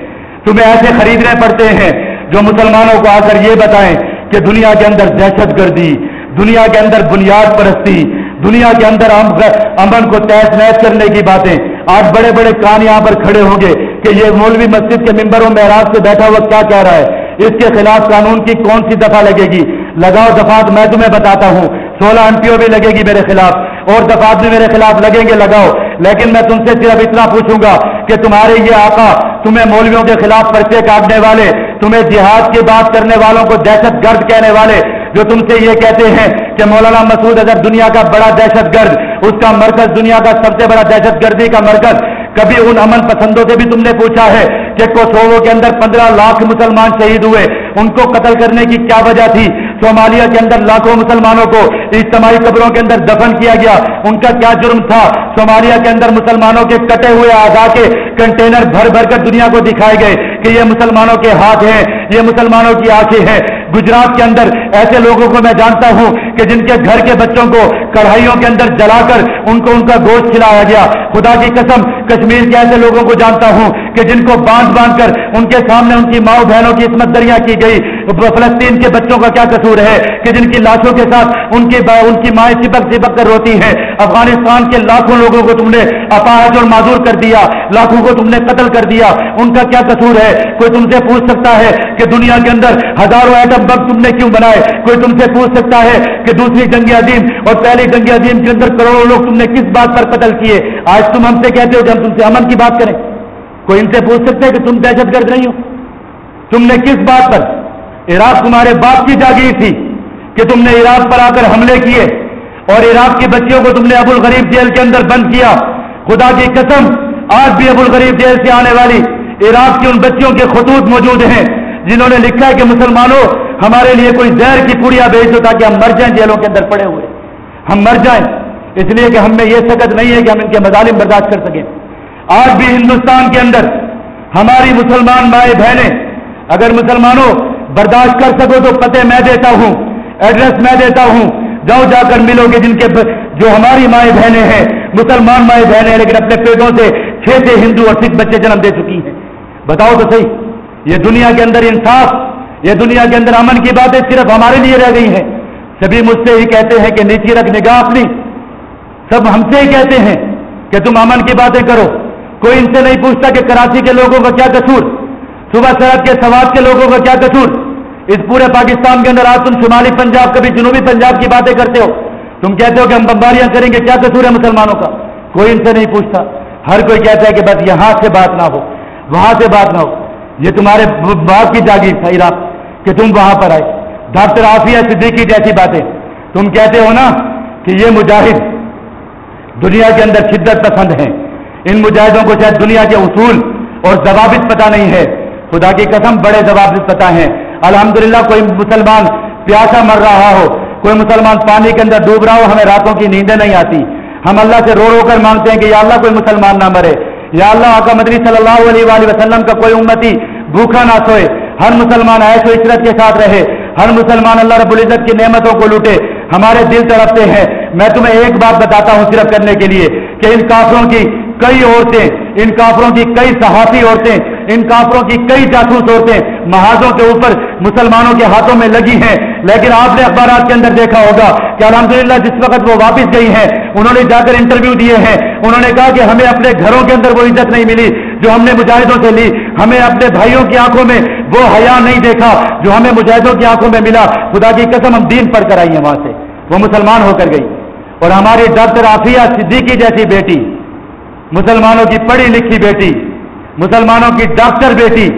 تمہیں ایسے خریدنے پڑتے ہیں جو مسلمانوں کو آ کر یہ بتائیں کہ دنیا کے اندر دہشت گردی، دنیا کے اندر بنیاد پرستی، دنیا کے اندر امن کو تحس نحس کرنے کی باتیں۔ آج بڑے بڑے کان یہاں پر کھڑے ہوں گے کہ یہ مولوی مسجد کے ممبروں میں راج سے بیٹھا ہوا کیا کہہ رہا ہے؟ اس کے خلاف قانون کی کون سی دفعہ لگے گی؟ لگاؤ دفات میں تمہیں بتاتا ہوں، سولہ ایم پی او بھی لگے گی میرے خلاف، اور دفات بھی میرے خلاف لگیں گے، لگاؤ۔ لیکن میں تم سے صرف اتنا پوچھوں گا کہ تمہارے یہ آقا تمہیں مولویوں کے خلاف پرچے کاٹنے والے، تمہیں جہاد کی بات کرنے والوں کو دہشت گرد کہنے والے، جو تم سے یہ کہتے ہیں کہ مولانا مسعود اگر دنیا کا بڑا دہشت گرد، اس کا مرکز دنیا کا سب سے بڑا دہشت گردی کا مرکز کبھی ان امن پسندوں سے بھی تم نے پوچھا ہے کہ کوسوو کے اندر پندرہ لاکھ مسلمان شہید ہوئے، ان کو قتل کرنے کی کیا وجہ تھی؟ صومالیہ کے اندر لاکھوں مسلمانوں کو اجتماعی قبروں کے اندر دفن کیا گیا۔ ان کا کیا جرم تھا؟ صومالیہ کے اندر مسلمانوں کے کٹے ہوئے آزا کے کنٹینر بھر بھر کر دنیا کو دکھائے گئے کہ یہ مسلمانوں کے ہاتھ ہیں، یہ مسلمانوں کی آنکھیں ہیں۔ گجرات کے اندر ایسے لوگوں کو میں جانتا ہوں کہ جن کے گھر کے بچوں کو کڑھائیوں کے اندر جلا کر ان کو ان کا گوشت کھلایا گیا۔ خدا کی قسم کشمیر کے ایسے لوگوں کو جانتا ہوں کہ جن کو باندھ باندھ کر ان کے سامنے ان کی ماؤں بہنوں کی عصمت دریاں کی گئی۔ فلسطین کے بچوں کا کیا قصور ہے کہ جن کی لاشوں کے ساتھ ان کی ان کی مائیں چپک چپک کر روتی ہیں؟ افغانستان کے لاکھوں لوگوں کو تم نے اپاہج اور معذور کر دیا، لاکھوں کو تم نے قتل کر دیا۔ ان کا کیا قصور ہے؟ کوئی تم سے پوچھ سکتا ہے کہ دنیا کے اندر ہزاروں ایٹم بم تم نے کیوں بنائے؟ کوئی تم سے پوچھ سکتا ہے کہ دوسری جنگ عظیم اور پہلی جنگ عظیم کے اندر کروڑوں لوگ تم نے کس بات پر قتل کیے؟ آج تم ہم سے کہتے ہو کہ ہم تم سے امن کی بات کریں۔ کوئی ان سے پوچھ سکتے ہے کہ تم دہشت گرد نہیں ہو؟ تم نے کس بات پر عراق تمہارے باپ کی جاگیر تھی کہ تم نے عراق پر آ کر حملے کیے اور عراق کی بچیوں کو تم نے ابو الغریب جیل کے اندر بند کیا۔ خدا کی قسم، آج بھی ابو الغریب جیل سے آنے والی عراق کی ان بچیوں کے خطوط موجود ہیں جنہوں نے لکھا ہے کہ مسلمانوں، ہمارے لیے کوئی زہر کی پوڑیاں بھیج دو تاکہ ہم مر جائیں جیلوں کے اندر پڑے ہوئے۔ ہم مر جائیں، اس لیے کہ ہم میں یہ سکت نہیں ہے کہ ہم ان کے مظالم برداشت کر سکیں۔ آج بھی ہندوستان کے اندر ہماری مسلمان مائیں بہنیں، اگر مسلمانوں برداشت کر سکو تو پتے میں دیتا ہوں ایڈریس میں دیتا ہوں۔ جاؤ جا کر ملو گے جن کے جو ہماری مائیں بہنیں ہیں۔ مسلمان مائیں بہنیں لیکن اپنے پیٹوں سے چھ سے ہندو اور سکھ بچے جنم دے چکی ہیں۔ بتاؤ تو صحیح، یہ دنیا کے اندر انصاف، یہ دنیا کے اندر امن کی باتیں صرف ہمارے لیے رہ گئی ہیں۔ سبھی مجھ سے ہی کہتے ہیں کہ نیچی رکھ، نگاہ اپنی۔ سب ہم سے ہی کہتے ہیں کہ تم امن کی باتیں کرو۔ کوئی ان سے نہیں پوچھتا کہ کراچی کے لوگوں کا کیا قصور۔ صبح سرحد کے سواد کے لوگوں کا کیا قصور اس پورے پاکستان کے اندر آج تم شمالی پنجاب، کبھی جنوبی پنجاب کی باتیں کرتے ہو۔ تم کہتے ہو کہ ہم بمباریاں کریں گے، کیا قصور ہے مسلمانوں کا؟ کوئی ان سے نہیں پوچھتا۔ ہر کوئی کہتا ہے کہ بس یہاں سے بات نہ ہو، وہاں سے بات نہ ہو۔ یہ تمہارے باپ کی جاگیر تھا کہ تم وہاں پر آئے۔ ڈاکٹر آفیہ صدیقی جیسی باتیں۔ تم کہتے ہو نا کہ یہ مجاہد دنیا کے اندر شدت پسند ہیں۔ ان مجاہدوں کو شاید دنیا کے اصول اور ضوابط پتہ نہیں ہے۔ خدا کی قسم بڑے جواب پتا ہیں۔ الحمدللہ، کوئی مسلمان پیاسا مر رہا ہو، کوئی مسلمان پانی کے اندر ڈوب رہا ہو، ہمیں راتوں کی نیندیں نہیں آتی۔ ہم اللہ سے رو رو کر مانگتے ہیں کہ یا اللہ کوئی مسلمان نہ مرے۔ یا اللہ، آقا مدنی صلی اللہ علیہ وآلہ وسلم کا کوئی امتی بھوکا نہ سوئے۔ ہر مسلمان ایش و عشرت کے ساتھ رہے۔ ہر مسلمان اللہ رب العزت کی نعمتوں کو لوٹے۔ ہمارے دل تڑپتے ہیں۔ میں تمہیں ایک بات بتاتا ہوں صرف کرنے کے لیے کہ ان کافروں کی کئی عورتیں، ان کافروں کی کئی صحافی عورتیں ان کافروں کی کئی جاسوس عورتیں محاذوں کے اوپر مسلمانوں کے ہاتھوں میں لگی ہیں۔ لیکن آپ نے اخبارات کے اندر دیکھا ہوگا کہ الحمدللہ جس وقت وہ واپس گئی ہیں، انہوں نے جا کر انٹرویو دیے ہیں۔ انہوں نے کہا کہ ہمیں اپنے گھروں کے اندر وہ عزت نہیں ملی جو ہم نے مجاہدوں سے لی۔ ہمیں اپنے بھائیوں کی آنکھوں میں وہ حیا نہیں دیکھا جو ہمیں مجاہدوں کی آنکھوں میں ملا۔ خدا کی قسم ہم دین پڑھ کر آئی ہیں وہاں سے۔ وہ مسلمان ہو کر گئی۔ اور ہماری ڈاکٹر آفیہ صدیقی جیسی بیٹی، مسلمانوں کی پڑھی لکھی بیٹی مسلمانوں کی ڈاکٹر بیٹی،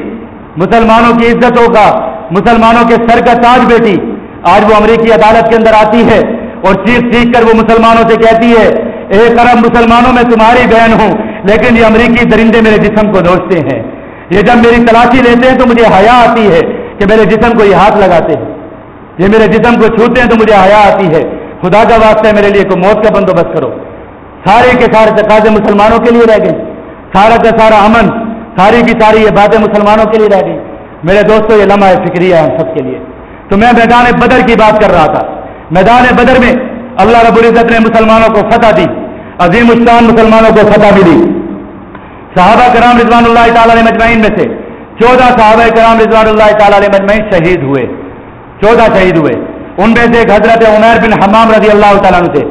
مسلمانوں کی عزتوں کا، مسلمانوں کے سر کا تاج بیٹی۔ آج وہ امریکی عدالت کے اندر آتی ہے اور چیخ چیخ کر وہ مسلمانوں سے کہتی ہے ایک ارب مسلمانوں، میں تمہاری بہن ہوں، لیکن یہ امریکی درندے میرے جسم کو نوچتے ہیں۔ یہ جب میری تلاشی لیتے ہیں تو مجھے حیا آتی ہے کہ میرے جسم کو یہ ہاتھ لگاتے ہیں۔ یہ میرے جسم کو چھوتے ہیں تو مجھے حیا آتی ہے۔ خدا کا واسطہ ہے، میرے لیے کوئی موت کا بندوبست کرو۔ سارے کے سارے تقاضے مسلمانوں کے لیے رہ گئے۔ سارا کا سارا امن ساری کی ساری یہ باتیں مسلمانوں کے لیے رہ گئی۔ میرے دوستوں یہ لمحہ فکری ہے ہم سب کے لیے۔ تو میں میدان بدر کی بات کر رہا تھا۔ میدان بدر میں اللہ رب العزت نے مسلمانوں کو فتح دی، عظیم الشان مسلمانوں کو فتح ملی۔ صحابہ کرام رضوان اللہ تعالیٰ علیہ مجمعین میں سے چودہ صحابہ کرام رضوان اللہ تعالیٰ علیہ مجمعین شہید ہوئے۔ چودہ شہید ہوئے۔ ان میں سے ایک حضرت عمیر بن حمام رضی اللہ تعالیٰ سے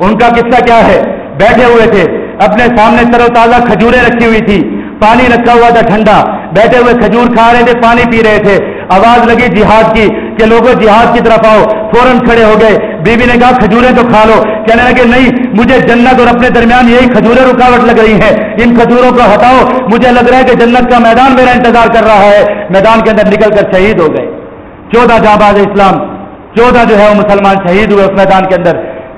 ان کا قصہ کیا ہے؟ بیٹھے ہوئے تھے۔ اپنے سامنے سر و تازہ کھجورے رکھی ہوئی تھی پانی رکھا ہوا تھا ٹھنڈا، بیٹھے ہوئے کھجور کھا رہے تھے، پانی پی رہے تھے۔ آواز لگی جہاد کی کہ لوگوں، جہاد کی طرف آؤ۔ فوراً کھڑے ہو گئے۔ بیوی نے کہا کھجورے تو کھا لو۔ کہنے لگے، نہیں، مجھے جنت اور اپنے درمیان یہی کھجورے رکاوٹ لگ رہی ہے ان کھجوروں کو ہٹاؤ۔ مجھے لگ رہا ہے کہ جنت کا میدان میرا انتظار کر رہا ہے۔ میدان کے اندر نکل کر شہید ہو گئے۔ چودہ جہاں باز اسلام، چودہ جو ہے وہ مسلمان شہید ہوئے اس میدان کے اندر۔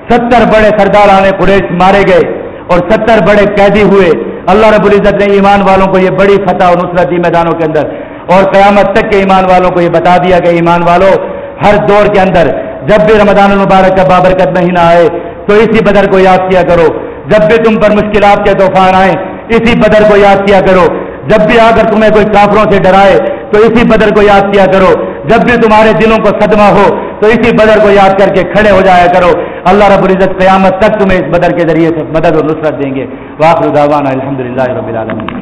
ستر بڑے سردار آنے قریش مارے گئے اور ستر بڑے قیدی ہوئے۔ اللہ رب العزت نے ایمان والوں کو یہ بڑی فتح اور نصرت دی میدانوں کے اندر اور قیامت تک کے ایمان والوں کو یہ بتا دیا کہ ایمان والوں ہر دور کے اندر جب بھی رمضان المبارک کا بابرکت مہینہ آئے تو اسی بدر کو یاد کیا کرو۔ جب بھی تم پر مشکلات کے طوفان آئیں، اسی بدر کو یاد کیا کرو۔ جب بھی آ کر تمہیں کوئی کافروں سے ڈرائے، تو اسی بدر کو یاد کیا کرو۔ جب بھی تمہارے دلوں کو صدمہ ہو، تو اسی بدر کو یاد کر کے کھڑے ہو جایا کرو۔ اللہ رب العزت قیامت تک تمہیں اس بدر کے ذریعے سے مدد اور نصرت دیں گے۔ واخر دعوانا الحمد للہ رب العالمین۔